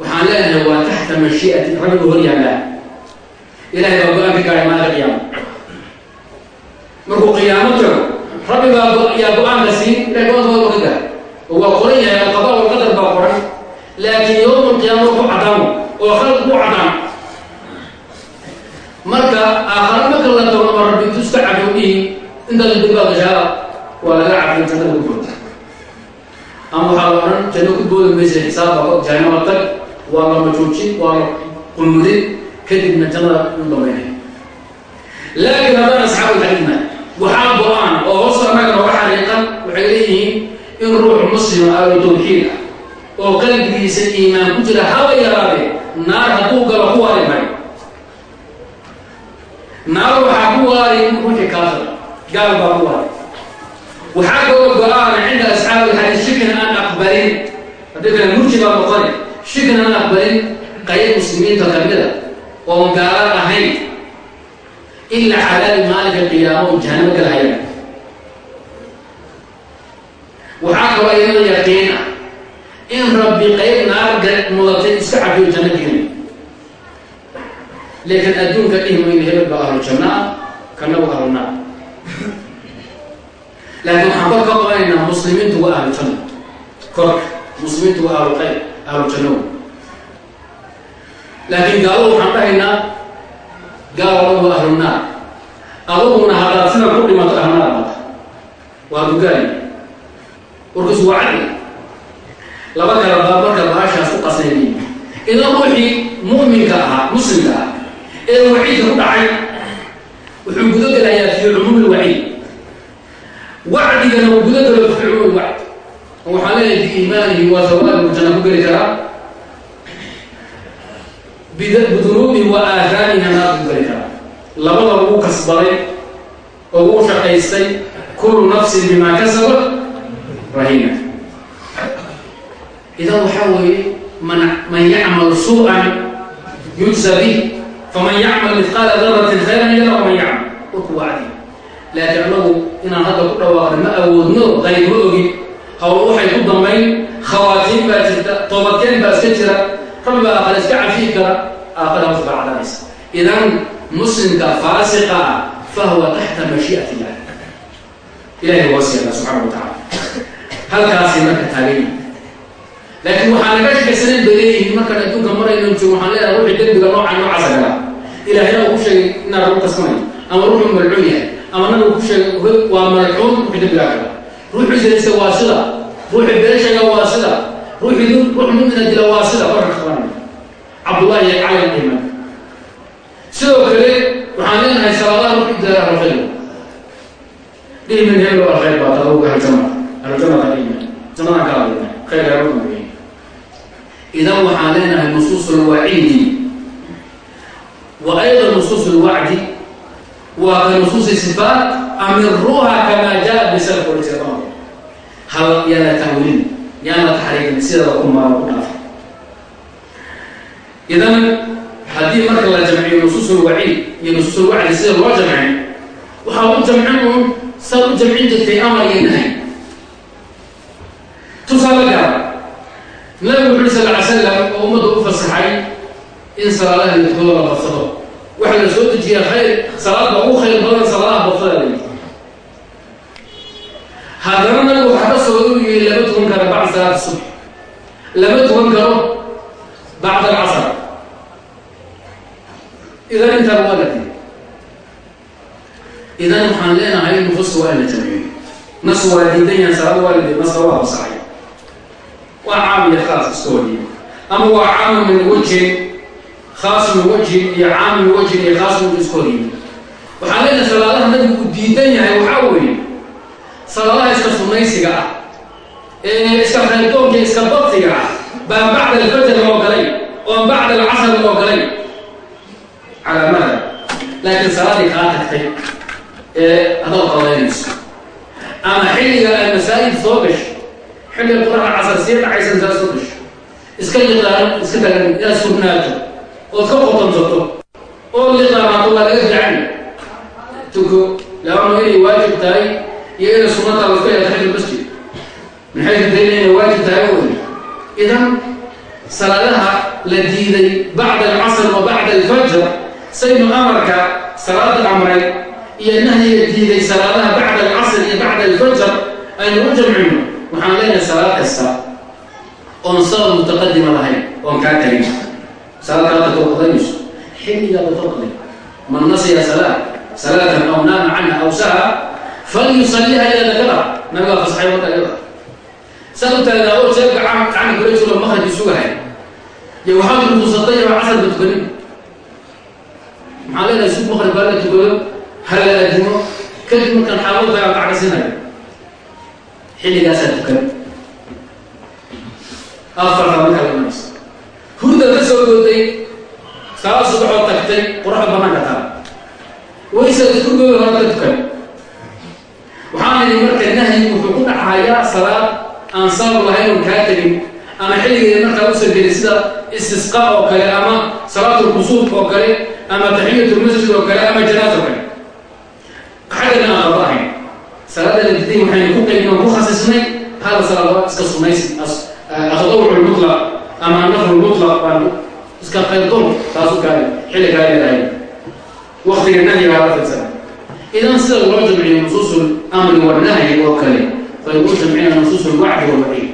S1: Waxaan leenahay waa taxta mashii'ati rabbigu hor yaallaa ilahay baa go'aan ka gaaray maalinka qiyaama markuu qiyaamo tago rabbi baa yaa go'aanka siin ilahay go'aanka waa ka gaar oo waa qoran yahay alqada walqadar baa qoran. Laakiin yowma alqiyaama ku caddaamo oo khalq ku caddaan marka aakhare marka la tago ama rabbi tuska cadowdihi inta la dibaa gashaada waa laga cafiyo jannada ku jirta ama waxaa la odhan janno ku booda maysa xisaabba jahanama tag waa la majoojin waa la qulmudin kadibna jannada u dambaynay laakiin haddaan asxaabulxadiidna waxaa go'aan oo hoos annaga nooga xariiqan waxay leeyihiin in ruux muslima ahlu tawxiid ah oo qalbigiisa iimaan ku jira haba yaraadee naar hadduu galo ku waari mayo naar waxaa ku waari ruuxi kaafir gaal baa ku waari waxaa kaloo go'aana cinda asxaabi alxadiid shirkina aan aqbalin. Haddii kale murji baa noqoni shirkina aan aqbalin qayb muslimiinta kamida oon gaala ahayn. Ilaa xalaali maalinka qiyaamo jahanamo kala hayaan waxaa kaloo iyada yaqiin ah in rabbi qayb naar mudatay iska cafiyo janno gelin laakiin adduunka dhihi mayno hebel baa ahlu kana waa ahlu naar laakiin waxaan kor ka qabanaynaa muslimiintu waa ahlu janno korka muslimiintu waa ahlu qayb ahlu janno laakiin gaalo waxaan dhahaynaa gaalo waa ahlu naar aduguna haddaad sida ku dhimato ahlu naar mata waa dugaali warkiisu waa cadli laba kala baa marka baashaas u qasayni idan ruuxii mu'minka ahaa muslimka ah ee waciidka ku dhacay wuxuu gudo gelayaa fii cumuumi lwaciid wacdigana uu galo fii cumuumi lwacd oo waxaan leeyahay biiimaanihi waa sawaadigu janna ku geli karaa. Bidunuubihi wa aathaamihina naar ku geli karaa. Labada lagu kasbaday oo uu shaqaystay kullu nafsin bimaa kasabat rahina idan waxaa weeye man man yacmal su'an yujza bih faman yacmal midqaala daratin khayran yara waman yacmal. Warku wacdi laakiin anagu inaan hadda ku dhawaaqna ma awoodno qayb ma ogin hawl waxay ku dambayn khawaatiin baa jirta toobadkeen baa iska jira rabbi baa aakhare iska cafiyi kara aakhare hoos baa cadanaysa idan muslimka faasiqa ah fahuwa taxta mashii'at illah ilahay yeela subxaana wa tacala halkaasay marka taagayi laakiin waxaa naga shekaysanen bay leeyihiin markaan adduunka marayno joogo waxaan leedahay ruuxii dembiga nooca noocaasa gala ilaahina uu ku sheegay inaan lagu kasmanayo ama ruuxuu malcuun yahay ama nabigu ku sheegay waa malcuun ruuxii dembigaa gala ruuxii zinaysa waa sida. Ruuxii beeshaga waa sida. Ruuxii ruux mumina dila waa sida. Korka qabanaya cabdullahi iyo cali dhiman sidoo kale waxaan leenahay salaadaha ruuxii dila alkhayr dhihi min hebel alkhayr baa tadawga aljama aljama dhihi jannadaan ka hadlayna khayr gaaruma weeye idan waxaan leenahay nusuus alwaciidi wa ayda nusuus alwacdi waa ka nusuusi sifaat amiruuha kamaa jaa bisalaf walislam hal yaana tahwilin yaana taxriirin sidada ku mara ku dhaafa idan haddii marka la jamciyo nusuus alwaciid iyo nusuus alwacdi sida loo jamcin waxaa u jamcin uun saad u jamcin jirtay amar iyo nahay tusaale gaara nabigu wuxu uri sal ly slam oo ummadda u in salaadaha midkooda waxaa la soo dejiyaa khayr salaadda ugu khayr badan salaadaha badsada la yidhi haddana nabigu waxaa ka soo u yihi lama tukan karo bacda salaat subx lama tukan karo bacda alcasr. Idan intaa waa la dii idan waxaan leenahay nufuska waa la jamciyo nas waa diidan yahan salaada waa la diiy naska waa fasaxay waa caam iyo khaas iska horiye ama waa caam min wajhin khaas min wajhin iyo caam min wajhin iyo khaas min iska horiye waxaan leenahay salaadaha nabigu uu diidan yahay waxaa weeye salaadaha iska sunnaysiga ah ee iska khayrdoonka iska badsiga ah baan bacda alfajr loo galay oon bacda alcasr loo galay calaa maada laakiin salaadii kaa tagtay ee adaad qadaynayso ama xilliga ay masaajid soo gasho xilliga quraca casar sii dhacaysan saa iska iska tagan inaad sugnaato ood ka qotonsato oo liqaanaato waa laga fiican tuko laano inay waajib tahay iyo inay sunata laska taxiyat masjid? Maxay daliil inay waajib tahay wey idan salaadaha la diiday bacda alcasr wa bacda alfajr saynu amarka salaada amray iyo nahyiga diiday salaadaha bacda alcasr iyo bacda alfajr aynu u jamcino waxaan leenahay salaad kasta oon sabab mutaqadima lahayn oon kaa tagin salaad kala tagto qadaynayso xilligaa bataqdi man nasiya salaa salaatan aw naama canha aw saha falyusaliha ila dakara nabigaa fasaxay marka iyada saad u taagna adoo jeeb gacan gacana kula jiro maqrajii sugahay iyo waxaad rukuusatay oo casarba tukanin. Maxaa leedahay sug maqrib baa la tukado hala aadimo kadib markaan xaabadu tagaa kacdhasinaya xilligaasaa tukan afarta markaa la imanaysa hurda ka soo gooday salaad subaxoo tagtay qoraxda banaanka taala waysa turgooda hore ka tukan waxaan idhi marka nahyi wuxuu ku dhacayaa salaad aan sabab lahayn oon kaa tegin ama xilligeeda markaa usan gelin sida istisqa oo kale ama salaatul kusuuf oo kale ama taxiyatul masjid oo kale ama janaas oo kale. Xaggana aan qaba ahayn salaada la diday waxaynu ku qaybin oo ku khasisnay hal salaado iska sunaysi atadawuc lmutlaq ama anafru lmutlaq baan iska qaybdoon taasu kaale xilli kaa leedahay waktiga nahyiga la fidsana idan sida loo jamciyo nusuus lamri wanahyi oo kale faynu u jamcina nusuus lwacdi walwaciid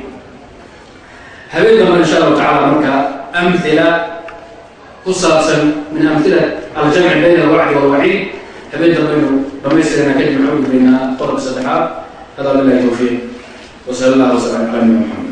S1: habeen damba insha allahu tacala marka amhila ku saabsan min amhila aljamci bayna alwacdi walwaciid habeen dambaynu dhamaystirana kadib waxaan u gudbaynaa qodobka saddexaad. Hada bilahi tawfiiq. Wasala allah wasala ala nabina maxamed